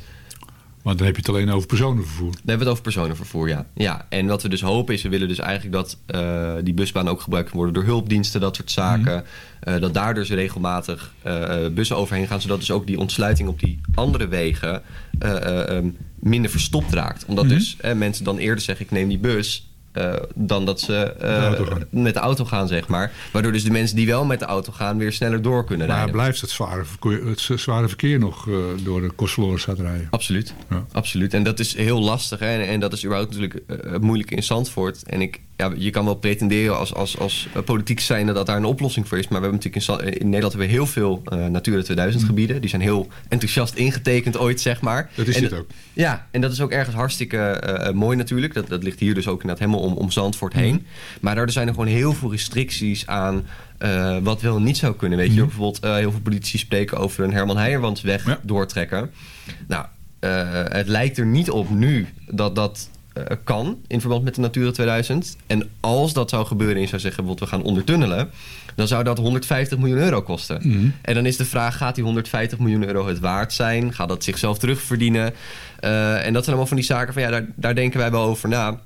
Maar dan heb je het alleen over personenvervoer. Dan hebben we het over personenvervoer, ja. ja. En wat we dus hopen is, we willen dus eigenlijk dat eh, die busbaan ook gebruikt kan worden door hulpdiensten, dat soort zaken. Eh, dat daar dus regelmatig eh, bussen overheen gaan, zodat dus ook die ontsluiting op die andere wegen minder verstopt raakt. Omdat Mhm. dus mensen dan eerder zeggen, ik neem die bus. Eh, dan dat ze eh, de met de auto gaan, zeg maar. Waardoor dus de mensen die wel met de auto gaan weer sneller door kunnen Maar rijden. blijft het zware verkeer, het zware verkeer nog eh, door de Kostverlorenstraat rijden? Absoluut. Ja. Absoluut. En dat is heel lastig. Hè? En, en dat is überhaupt natuurlijk moeilijk in Zandvoort. En ik, ja, je kan wel pretenderen als, als, als eh, politiek zijnde dat daar een oplossing voor is. Maar we hebben natuurlijk in, in Nederland hebben we heel veel eh Natura 2000 gebieden. Die zijn heel enthousiast ingetekend ooit, zeg maar. Mm. Dat is En dit dat- ook. Ja, en dat is ook ergens hartstikke eh, eh, mooi natuurlijk. Dat, dat ligt hier dus ook inderdaad helemaal om, om Zandvoort heen. Mm. Maar daar zijn er gewoon heel veel restricties aan eh, wat wel niet zou kunnen. Weet je, Mhm. bijvoorbeeld eh, heel veel politici spreken over een Herman Heijerwansweg doortrekken. Nou, eh, het lijkt er niet op nu dat dat eh, kan in verband met de Natura 2000. En als dat zou gebeuren en je zou zeggen, bijvoorbeeld we gaan ondertunnelen... dan zou dat 150 miljoen euro kosten. Mhm. En dan is de vraag, gaat die 150 miljoen euro het waard zijn? Gaat dat zichzelf terugverdienen? Eh, en dat zijn allemaal van die zaken van, ja, daar, daar denken wij wel over na...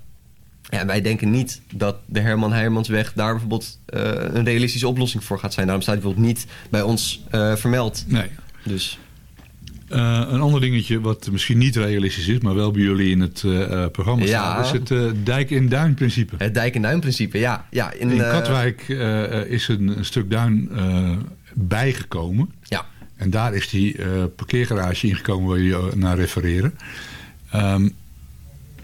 Ja, wij denken niet dat de Herman Heijermansweg daar bijvoorbeeld eh, een realistische oplossing voor gaat zijn. Daarom staat die bijvoorbeeld niet bij ons vermeld. Nee. Dus Eh, een ander dingetje wat misschien niet realistisch is, maar wel bij jullie in het eh, eh, programma Ja. staat, is het dijk- en duin-principe. het dijk- en duinprincipe, ja. ja in, In Katwijk is een, een stuk duin bijgekomen. Ja. En daar is die parkeergarage ingekomen waar jullie naar refereren. Ehm,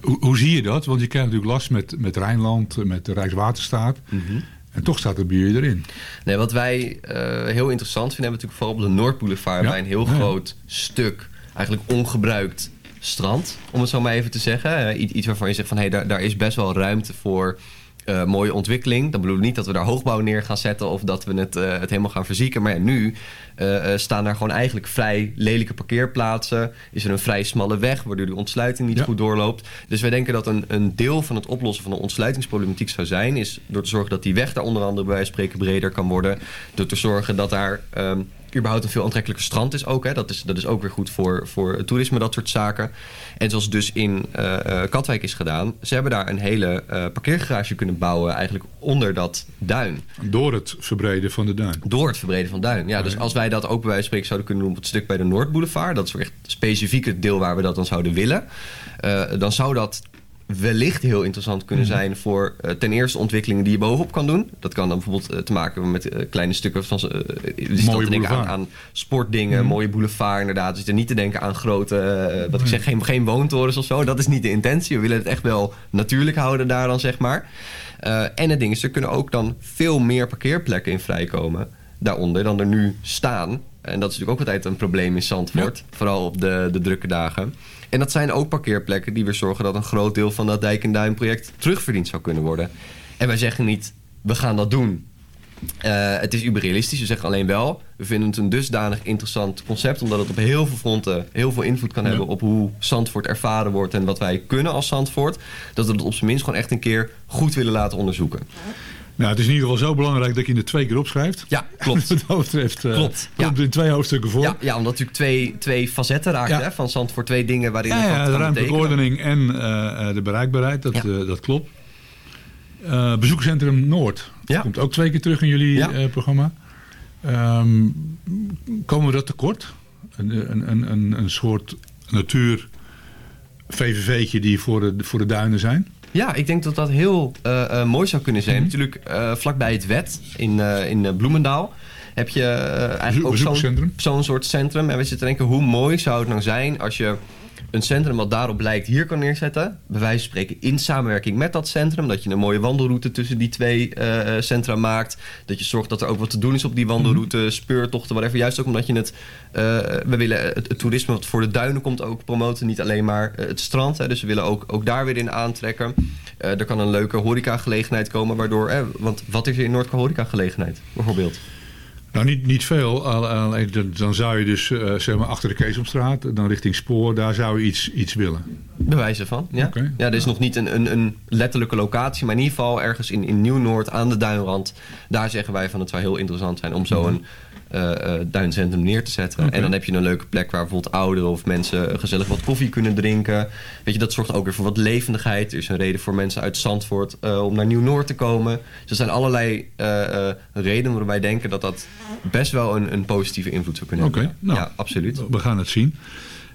hoe, hoe zie je dat? Want je krijgt natuurlijk last met, met Rijnland, met de Rijkswaterstaat. Mhm. En toch staat het bij jullie erin. Nee, wat wij eh, heel interessant vinden, hebben we natuurlijk vooral op de Noordboulevard Ja. bij een heel Ja, groot stuk, eigenlijk ongebruikt strand, om het zo maar even te zeggen. Eh, iets waarvan je zegt van hé, daar, daar is best wel ruimte voor eh, mooie ontwikkeling. Dat bedoel ik niet dat we daar hoogbouw neer gaan zetten of dat we het, eh, het helemaal gaan verzieken. Maar ja, nu eh, staan daar gewoon eigenlijk vrij lelijke parkeerplaatsen. Is er een vrij smalle weg waardoor die ontsluiting niet Ja. goed doorloopt. Dus wij denken dat een, een deel van het oplossen van de ontsluitingsproblematiek zou zijn... is door te zorgen dat die weg daar onder andere bij wijze van spreken breder kan worden. Door te zorgen dat daar ehm, überhaupt een veel aantrekkelijker strand is ook. Hè. Dat, is, dat is ook weer goed voor, voor toerisme, dat soort zaken. En zoals dus in eh, eh, Katwijk is gedaan... ze hebben daar een hele eh, parkeergarage kunnen bouwen eigenlijk onder dat duin. Door het verbreden van de duin. Door het verbreden van duin. Ja, dus als wij dat ook bij wijze van spreken zouden kunnen doen op het stuk bij de Noordboulevard, dat is echt specifiek het deel waar we dat dan zouden willen, dan zou dat wellicht heel interessant kunnen Mhm. zijn voor eh, ten eerste ontwikkelingen die je bovenop kan doen. Dat kan dan bijvoorbeeld eh, te maken hebben met eh, kleine stukken van... te denken aan, sportdingen, Mhm. mooie boulevard inderdaad. Dus er niet te denken aan grote, wat ik zeg, geen, geen woontorens of zo. Dat is niet de intentie. We willen het echt wel natuurlijk houden daar dan, zeg maar. En het ding is, er kunnen ook dan veel meer parkeerplekken in vrijkomen daaronder dan er nu staan. En dat is natuurlijk ook altijd een probleem in Zandvoort. Vooral op de, de drukke dagen. En dat zijn ook parkeerplekken die weer zorgen dat een groot deel van dat Dijk en Duin project terugverdiend zou kunnen worden. En wij zeggen niet, we gaan dat doen. Eh, het is uberrealistisch. We zeggen alleen wel, we vinden het een dusdanig interessant concept. Omdat het op heel veel fronten heel veel invloed kan hebben op hoe Zandvoort ervaren wordt. En wat wij kunnen als Zandvoort. Dat we het op zijn minst gewoon echt een keer goed willen laten onderzoeken. Nou, het is in ieder geval zo belangrijk dat je er twee keer opschrijft. Ja, klopt. Wat dat betreft eh, Klopt, komt in twee hoofdstukken voor. Ja, ja omdat natuurlijk twee, twee facetten raakt Ja. hè, van Zandvoort. Twee dingen waarin Ja, ja, de ruimtelijke ordening en eh, eh, de bereikbaarheid, dat, dat klopt. Bezoekcentrum Noord komt ook twee keer terug in jullie programma. Ehm, komen we dat tekort? Een, een, een, een, een soort natuur VVV'tje die voor de, voor de duinen zijn? Ja, ik denk dat dat heel eh, eh, mooi zou kunnen zijn. Natuurlijk eh, vlakbij het wet in, in Bloemendaal heb je eigenlijk ook zo'n zo'n soort centrum. En we zitten te denken, hoe mooi zou het nou zijn als je een centrum wat daarop lijkt hier kan neerzetten. Bij wijze van spreken in samenwerking met dat centrum. Dat je een mooie wandelroute tussen die twee eh, eh, centra maakt. Dat je zorgt dat er ook wat te doen is op die wandelroute. Mhm. Speurtochten, whatever. Juist ook omdat je het... eh, we willen het, het toerisme wat voor de duinen komt ook promoten. Niet alleen maar het strand. Hè, dus we willen ook, ook daar weer in aantrekken. Er kan een leuke horecagelegenheid komen. Waardoor... eh, want wat is er in Noord qua horecagelegenheid? Bijvoorbeeld. Nou, niet, niet veel. Al- Alleen dan- dan zou je dus eh, zeg maar achter de Keesomstraat, dan richting Spoor, daar zou je iets, iets willen. Bewijzen van, ja. Ja, er is nog niet een, een, een letterlijke locatie, maar in ieder geval ergens in, in Nieuw-Noord aan de duinrand. Daar zeggen wij van het zou heel interessant zijn om zo een eh, eh, duincentrum neer te zetten. En dan heb je een leuke plek waar bijvoorbeeld ouderen of mensen gezellig wat koffie kunnen drinken. Weet je, dat zorgt ook weer voor wat levendigheid. Er is een reden voor mensen uit Zandvoort eh, om naar Nieuw-Noord te komen. Dus er zijn allerlei eh, eh, redenen waarom wij denken dat dat best wel een, een positieve invloed zou kunnen Oké, hebben. nou, ja, absoluut. We gaan het zien.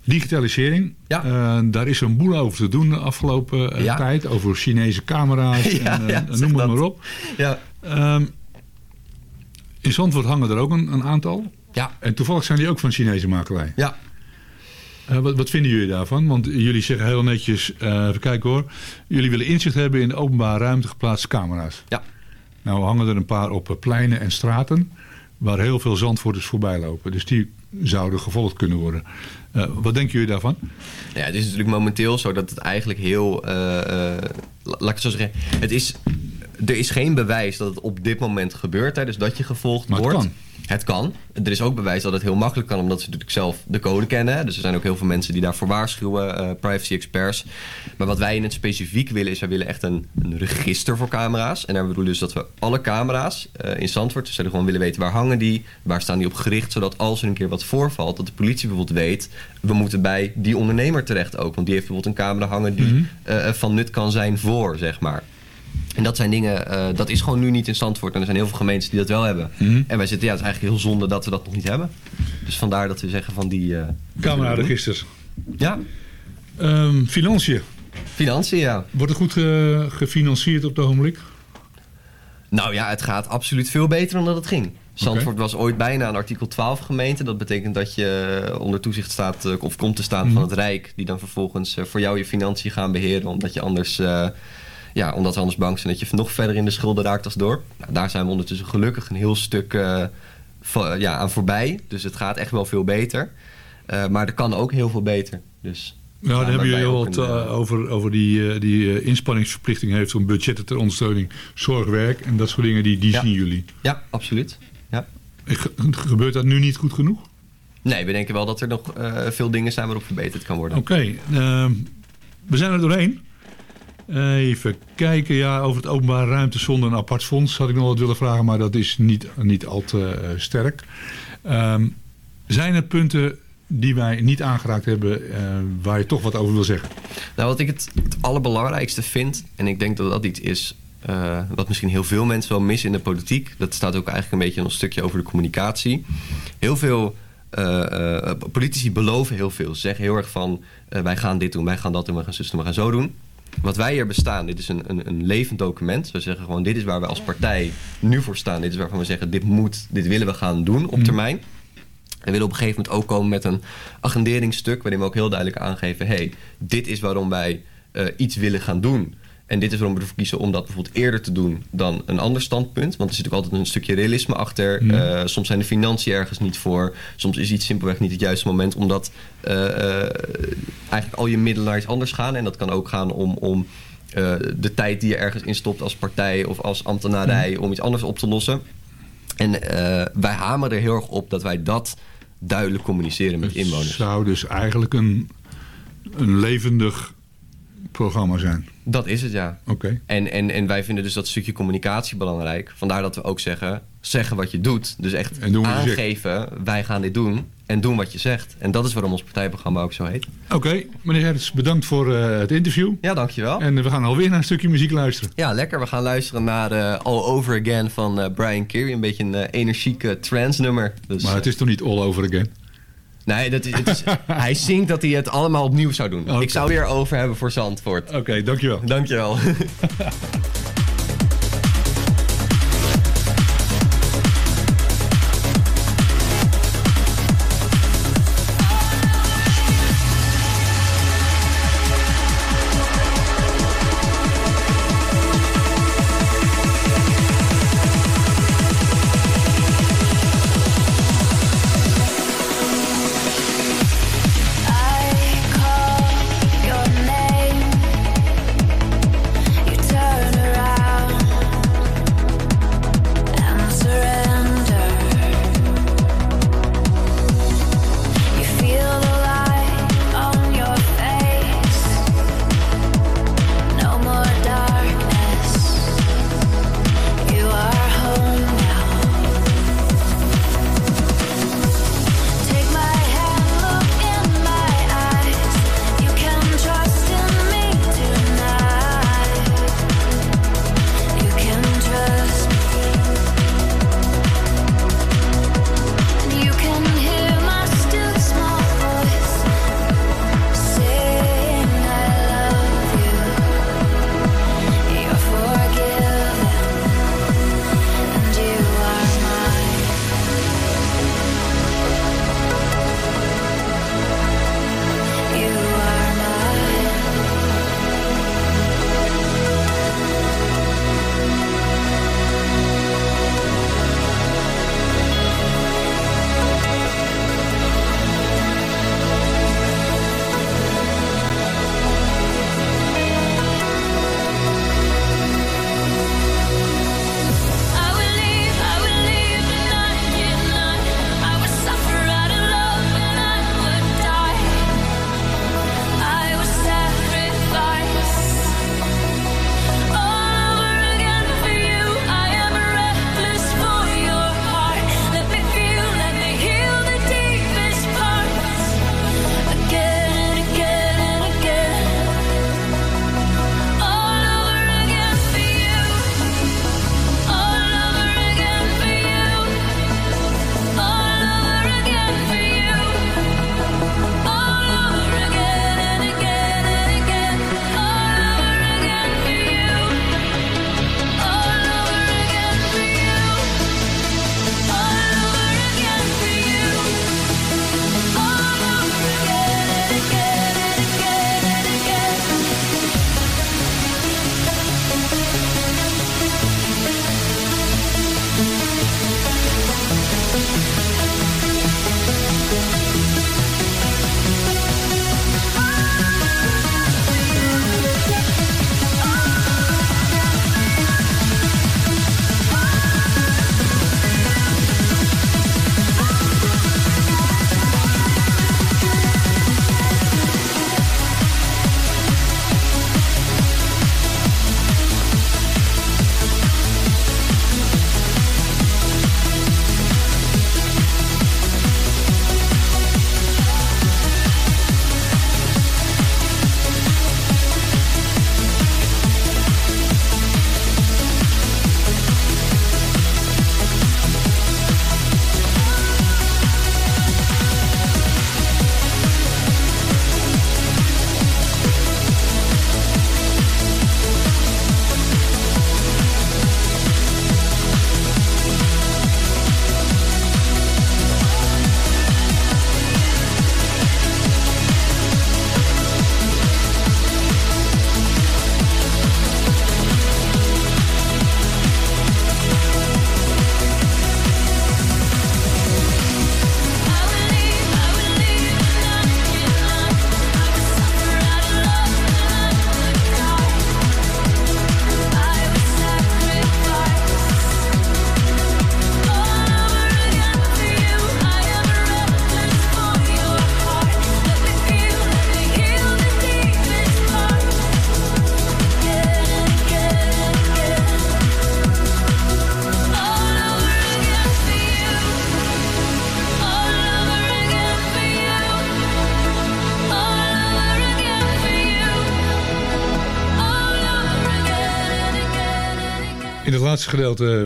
Digitalisering, Eh, daar is een boel over te doen de afgelopen eh, Ja. tijd. Over Chinese camera's Ja, en, eh, ja, noem het maar op. Ja. Ehm, in Zandvoort hangen er ook een, een aantal. Ja. En toevallig zijn die ook van Chinese makelij. Ja. Eh, wat, wat vinden jullie daarvan? Want jullie zeggen heel netjes, eh even kijken hoor. Jullie willen inzicht hebben in de openbare ruimte geplaatste camera's. Ja. Nou hangen er een paar op eh, pleinen en straten waar heel veel Zandvoorters voorbij lopen. Dus die zouden gevolgd kunnen worden. Wat denken jullie daarvan? Ja, het is natuurlijk momenteel zo dat het eigenlijk heel... la- laat ik het zo zeggen. Het is, er is geen bewijs dat het op dit moment gebeurt. Hè, dus dat je gevolgd Maar het wordt. kan. Het kan. Er is ook bewijs dat het heel makkelijk kan, omdat ze natuurlijk zelf de code kennen. Dus er zijn ook heel veel mensen die daarvoor waarschuwen, eh, privacy experts. Maar wat wij in het specifiek willen, is wij willen echt een, een register voor camera's. En daar bedoelen we dus dat we alle camera's eh, in Zandvoort, dus zouden gewoon willen weten waar hangen die, waar staan die op gericht, zodat als er een keer wat voorvalt, dat de politie bijvoorbeeld weet, we moeten bij die ondernemer terecht ook. Want die heeft bijvoorbeeld een camera hangen die Mhm. eh, van nut kan zijn voor, zeg maar. En dat zijn dingen, eh, dat is gewoon nu niet in Zandvoort. En er zijn heel veel gemeentes die dat wel hebben. Mhm. En wij zitten, ja, het is eigenlijk heel zonde dat we dat nog niet hebben. Dus vandaar dat we zeggen van die... eh Camera-registers. Ja. Ehm, financiën. Financiën, ja. Wordt het goed eh, gefinancierd op het ogenblik? Nou ja, het gaat absoluut veel beter dan dat het ging. Zandvoort was ooit bijna een artikel 12 gemeente. Dat betekent dat je onder toezicht staat eh, of komt te staan Mhm. van het Rijk. Die dan vervolgens eh, voor jou je financiën gaan beheren. Omdat, je anders, eh, ja, omdat we anders bang zijn dat je nog verder in de schulden raakt als dorp. Nou, daar zijn we ondertussen gelukkig een heel stuk eh, ja, aan voorbij. Dus het gaat echt wel veel beter. Eh, maar er kan ook heel veel beter. Dus, Nou, daar hebben jullie heel wat een, eh, over, over die, die inspanningsverplichting heeft om budgetten ter ondersteuning, zorgwerk en dat soort dingen, die, die zien jullie. Ja, absoluut. Ja. Ge- Gebeurt dat nu niet goed genoeg? Nee, we denken wel dat er nog veel dingen zijn waarop verbeterd kan worden. Oké, ehm, we zijn er doorheen. Even kijken, ja, over het openbare ruimte zonder een apart fonds had ik nog wat willen vragen, maar dat is niet, niet al te eh, sterk. Ehm, zijn er punten die wij niet aangeraakt hebben eh, waar je toch wat over wil zeggen? Nou, wat ik het, het allerbelangrijkste vind, en ik denk dat dat iets is eh, wat misschien heel veel mensen wel missen in de politiek. Dat staat ook eigenlijk een beetje een stukje over de communicatie. Heel veel politici beloven heel veel. Ze zeggen heel erg van wij gaan dit doen, wij gaan dat doen, wij gaan doen, we gaan zo doen. Wat wij hier bestaan, dit is een, een, een levend document. We zeggen gewoon, dit is waar we als partij nu voor staan. Dit is waarvan we zeggen, dit moet, dit willen we gaan doen op Mhm. termijn. En we willen op een gegeven moment ook komen met een agenderingsstuk... waarin we ook heel duidelijk aangeven... hey, dit is waarom wij eh, iets willen gaan doen. En dit is waarom we ervoor kiezen om dat bijvoorbeeld eerder te doen... dan een ander standpunt. Want er zit ook altijd een stukje realisme achter. Mhm. Eh, soms zijn de financiën ergens niet voor. Soms is iets simpelweg niet het juiste moment... omdat eh, eh, eigenlijk al je middelen naar iets anders gaan. En dat kan ook gaan om... om de tijd die je ergens instopt als partij of als ambtenarij... om iets anders op te lossen. En wij hameren er heel erg op dat wij dat duidelijk communiceren met inwoners. Het zou dus eigenlijk een, een levendig programma zijn. Dat is het, ja. Oké. En, en, en wij vinden dus dat stukje communicatie belangrijk. Vandaar dat we ook zeggen, zeggen wat je doet. Dus echt aangeven, wij gaan dit doen. En doen wat je zegt. En dat is waarom ons partijprogramma ook zo heet. Oké, meneer Hertz, bedankt voor eh, het interview. Ja, dankjewel. En we gaan alweer naar een stukje muziek luisteren. Ja, lekker. We gaan luisteren naar eh, All Over Again van eh, Brian Carey. Een beetje een energieke trance nummer. Dus, Maar het is toch niet all over again? Nee, dat is, het is, hij zingt dat hij het allemaal opnieuw zou doen. Ik zou weer over hebben voor Zandvoort. Oké, dankjewel. Dankjewel.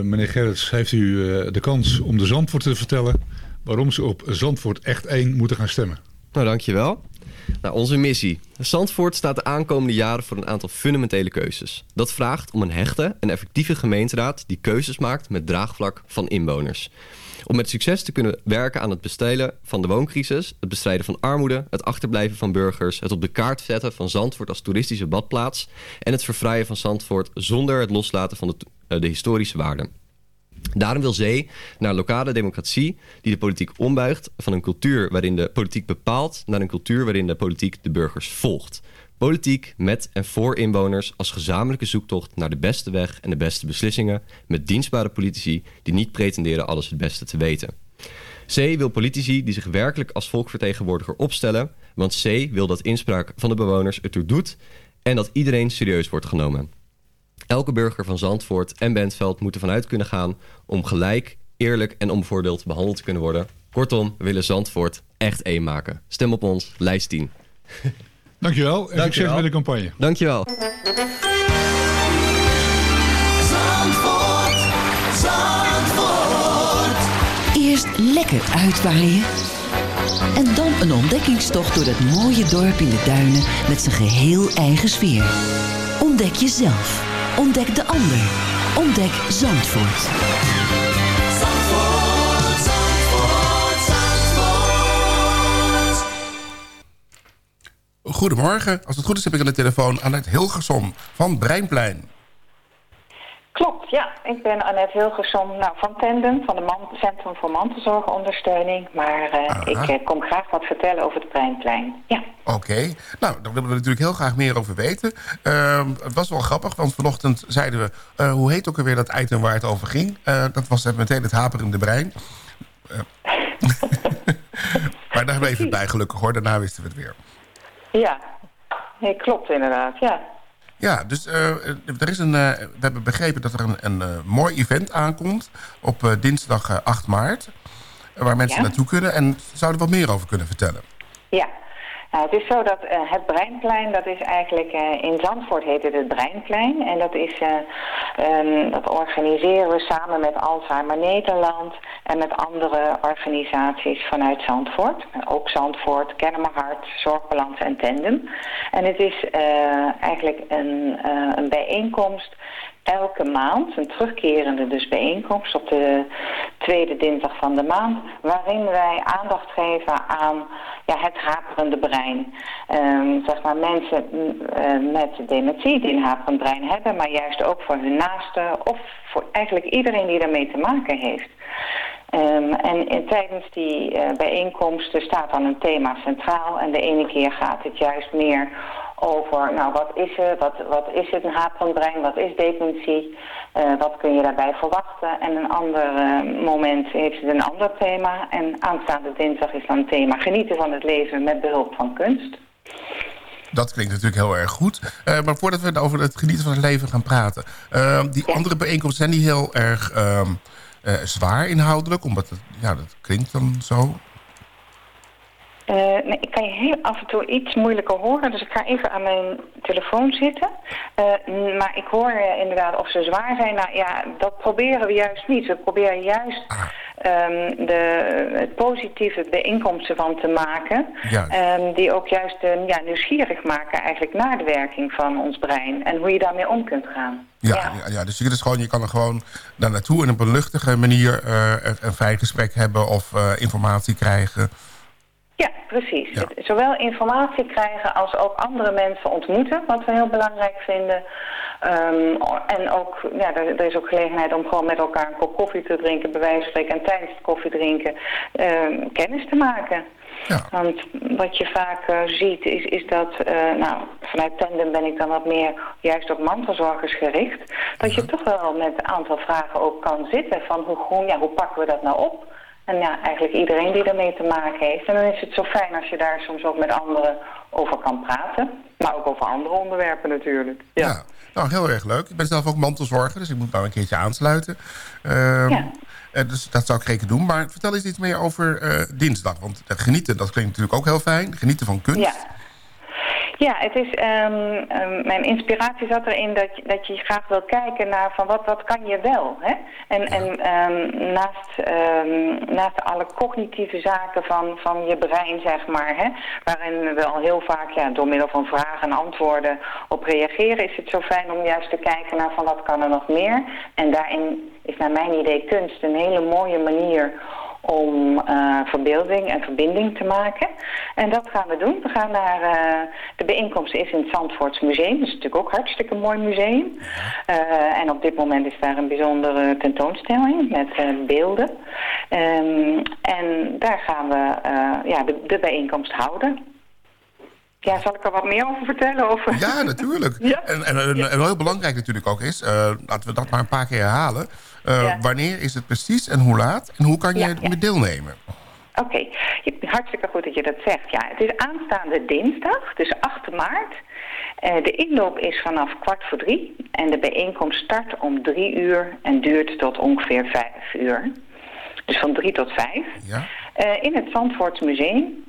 meneer Gerrits, heeft u eh, de kans om de Zandvoort te vertellen waarom ze op Zandvoort echt 1 moeten gaan stemmen. Nou, dankjewel. Nou, onze missie. Zandvoort staat de aankomende jaren voor een aantal fundamentele keuzes. Dat vraagt om een hechte en effectieve gemeenteraad die keuzes maakt met draagvlak van inwoners. Om met succes te kunnen werken aan het bestrijden van de wooncrisis, het bestrijden van armoede, het achterblijven van burgers, het op de kaart zetten van Zandvoort als toeristische badplaats en het verfraaien van Zandvoort zonder het loslaten van de, de historische waarden. Daarom wil Zee naar lokale democratie die de politiek ombuigt van een cultuur waarin de politiek bepaalt naar een cultuur waarin de politiek de burgers volgt. Politiek met en voor inwoners als gezamenlijke zoektocht naar de beste weg en de beste beslissingen met dienstbare politici die niet pretenderen alles het beste te weten. C wil politici die zich werkelijk als volkvertegenwoordiger opstellen, want C wil dat inspraak van de bewoners ertoe doet en dat iedereen serieus wordt genomen. Elke burger van Zandvoort en Bentveld moet ervan uit kunnen gaan om gelijk, eerlijk en onbevoordeeld behandeld te kunnen worden. Kortom, we willen Zandvoort echt één maken. Stem op ons, lijst 10. Dankjewel en succes met de campagne. Dankjewel. Zandvoort, Zandvoort. Eerst lekker uitwaaien. En dan een ontdekkingstocht door dat mooie dorp in de duinen met zijn geheel eigen sfeer. Ontdek jezelf. Ontdek de ander. Ontdek Zandvoort. Zandvoort, Zandvoort. Goedemorgen. Als het goed is heb ik aan de telefoon Annette Hilgersom van Breinplein. Klopt, ja. Ik ben Annette Hilgersom nou, van Tandem, van het Centrum voor Mantelzorgondersteuning. Maar eh, ik eh, kom graag wat vertellen over het Breinplein. Ja. Oké. Nou, daar willen we natuurlijk heel graag meer over weten. Ehm, het was wel grappig, want vanochtend zeiden we... eh, hoe heet ook alweer dat item waar het over ging? Dat was meteen het haperende brein. Maar daar bleef het bij gelukkig hoor. Daarna wisten we het weer. Ja, nee, klopt inderdaad, ja. Ja, dus eh, er is een, eh, we hebben begrepen dat er een, een eh, mooi event aankomt op eh, dinsdag eh, 8 maart. eh, waar mensen Ja. naartoe kunnen. En zouden er wat meer over kunnen vertellen? Ja. Nou, het is zo dat eh, het Breinplein, dat is eigenlijk eh, in Zandvoort heet het het Breinplein. En dat, is, eh, ehm, dat organiseren we samen met Alzheimer Nederland en met andere organisaties vanuit Zandvoort. Ook Zandvoort, Kennemerhart, Zorgbalans en Tandem. En het is eigenlijk een, een bijeenkomst elke maand, een terugkerende dus bijeenkomst op de tweede dinsdag van de maand, waarin wij aandacht geven aan ja, het haperende brein. Ehm, zeg maar mensen eh, met dementie die een haperend brein hebben, maar juist ook voor hun naasten of voor eigenlijk iedereen die daarmee te maken heeft. Ehm, en in- tijdens die eh, bijeenkomsten staat dan een thema centraal. En de ene keer gaat het juist meer over, nou wat is er, wat, wat is het een haperend brein, wat is dementie, eh, wat kun je daarbij verwachten. En een ander eh, moment heeft het een ander thema. En aanstaande dinsdag is dan het thema genieten van het leven met behulp van kunst. Dat klinkt natuurlijk heel erg goed. Eh, maar voordat we over het genieten van het leven gaan praten. die andere bijeenkomsten, zijn die heel erg ehm, eh, zwaar inhoudelijk? Omdat het, ja, dat klinkt dan zo. Eh, nee, ik kan je heel af en toe iets moeilijker horen, dus ik ga even aan mijn telefoon zitten. Eh, maar ik hoor eh, inderdaad of ze zwaar zijn. Nou ja, dat proberen we juist niet. We proberen juist ehm, de, het positieve bijeenkomsten van te maken. Ja. ehm, die ook juist eh, ja, nieuwsgierig maken eigenlijk naar de werking van ons brein. En hoe je daarmee om kunt gaan. Ja, ja. Ja, dus je, dus gewoon, je kan er gewoon daar naartoe en op een luchtige manier een, een fijn gesprek hebben of informatie krijgen. Ja, precies. Zowel informatie krijgen als ook andere mensen ontmoeten, wat we heel belangrijk vinden. Ehm, en ook, ja, er, er is ook gelegenheid om gewoon met elkaar een kop koffie te drinken, bij wijze van spreken, en tijdens het koffie drinken ehm, kennis te maken. Want wat je vaak eh, ziet is, is dat, eh, nou, vanuit Tandem ben ik dan wat meer juist op mantelzorgers gericht, dat je toch wel met een aantal vragen ook kan zitten van hoe, hoe, ja, hoe pakken we dat nou op? En ja, eigenlijk iedereen die ermee te maken heeft. En dan is het zo fijn als je daar soms ook met anderen over kan praten. Maar ook over andere onderwerpen natuurlijk. Ja. Nou, heel erg leuk. Ik ben zelf ook mantelzorger, dus ik moet nou een keertje aansluiten. Ehm, eh, dus dat zou ik zeker doen. Maar vertel eens iets meer over eh, dinsdag. Want het genieten, dat klinkt natuurlijk ook heel fijn. Genieten van kunst. Ja. Ja, het is, ehm, ehm, mijn inspiratie zat erin dat, je- dat je graag wil kijken naar van wat, wat kan je wel. Hè? En, en ehm, naast, naast alle cognitieve zaken van, van je brein, zeg maar, hè, waarin we al heel vaak ja, door middel van vragen en antwoorden op reageren, is het zo fijn om juist te kijken naar van wat kan er nog meer. En daarin is naar mijn idee kunst een hele mooie manier om eh, verbeelding en verbinding te maken. En dat gaan we doen. We gaan naar, eh, de bijeenkomst is in het Zandvoorts Museum. Dat is natuurlijk ook hartstikke mooi museum. Eh, en op dit moment is daar een bijzondere tentoonstelling met beelden. Ehm, en daar gaan we ja, de, de bijeenkomst houden. Ja, zal ik er wat meer over vertellen? Of? Ja, natuurlijk. En, en, en, en heel belangrijk natuurlijk ook is, eh, laten we dat maar een paar keer herhalen. Eh, Ja. Wanneer is het precies en hoe laat? En hoe kan je Ja, ja. deelnemen? Oké, hartstikke goed dat je dat zegt. Ja, het is aanstaande dinsdag, dus 8 maart. Eh, de inloop is vanaf kwart voor drie. En de bijeenkomst start om drie uur en duurt tot ongeveer vijf uur. Dus van drie tot vijf. Ja. In het Zandvoorts Museum.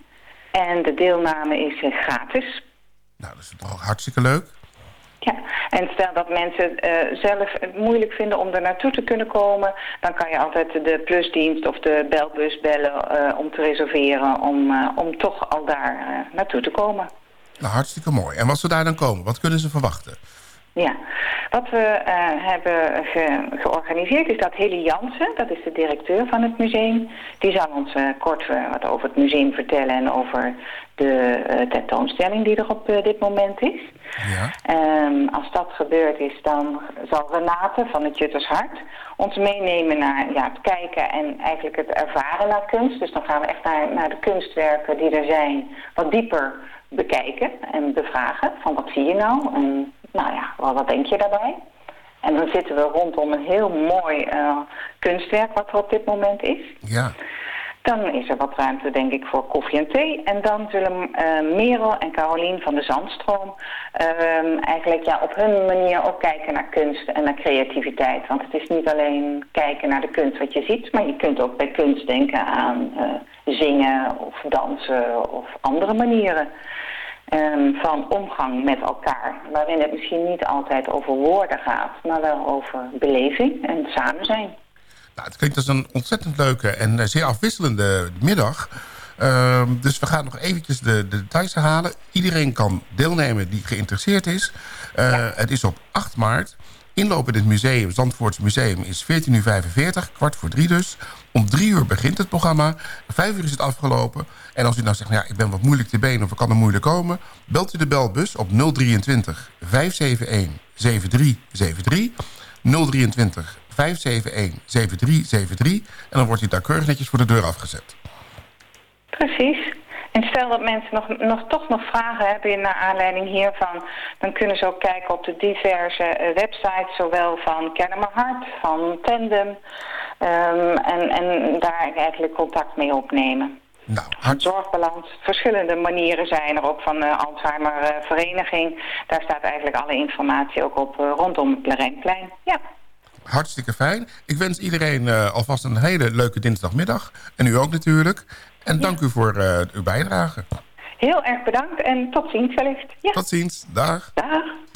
En de deelname is eh, gratis. Nou, dat is toch hartstikke leuk. Ja, en stel dat mensen eh, zelf het moeilijk vinden om er naartoe te kunnen komen... dan kan je altijd de plusdienst of de belbus bellen eh, om te reserveren... om, om toch al daar naartoe te komen. Nou, hartstikke mooi. En wat ze daar dan komen, wat kunnen ze verwachten? Ja, wat we eh, hebben ge- georganiseerd is dat Heli Jansen, dat is de directeur van het museum, die zal ons eh, kort eh, wat over het museum vertellen en over de tentoonstelling die er op dit moment is. Ehm, als dat gebeurd is, dan zal Renate van het Jutters Hart ons meenemen naar ja, het kijken en eigenlijk het ervaren naar kunst. Dus dan gaan we echt naar, naar de kunstwerken die er zijn wat dieper bekijken en bevragen van wat zie je nou en nou ja, wat, wat denk je daarbij? En dan zitten we rondom een heel mooi eh, kunstwerk wat er op dit moment is. Ja. Dan is er wat ruimte, denk ik, voor koffie en thee. En dan zullen eh, Merel en Carolien van de Zandstroom ehm, eigenlijk ja, op hun manier ook kijken naar kunst en naar creativiteit. Want het is niet alleen kijken naar de kunst wat je ziet, maar je kunt ook bij kunst denken aan eh, zingen of dansen of andere manieren. Ehm, van omgang met elkaar. Waarin het misschien niet altijd over woorden gaat, maar wel over beleving en samen zijn. Nou, het klinkt als een ontzettend leuke en eh, zeer afwisselende middag. Ehm, dus we gaan nog eventjes de, de details herhalen. Iedereen kan deelnemen die geïnteresseerd is. Eh, Het is op 8 maart. Inloop in het museum, Zandvoorts Museum, is 14.45 uur, kwart voor drie dus. Om drie uur begint het programma. Vijf uur is het afgelopen. En als u nou zegt, nou ja, ik ben wat moeilijk te benen of ik kan er moeilijk komen... belt u de belbus op 023 571 7373. 023 571 7373. En dan wordt hij daar keurig netjes voor de deur afgezet. Precies. En stel dat mensen nog, nog, toch nog vragen hebben naar aanleiding hiervan... dan kunnen ze ook kijken op de diverse eh, websites... zowel van Kennemer Hart, van Tandem... ehm, en, en daar eigenlijk contact mee opnemen. Nou, Zorgbalans, verschillende manieren zijn er ook van de Alzheimer eh, Vereniging. Daar staat eigenlijk alle informatie ook op eh, rondom het Plerijnplein. Ja. Hartstikke fijn. Ik wens iedereen eh, alvast een hele leuke dinsdagmiddag. En u ook natuurlijk. En dank u voor eh, uw bijdrage. Heel erg bedankt en tot ziens wellicht. Ja. Tot ziens. Dag. Dag.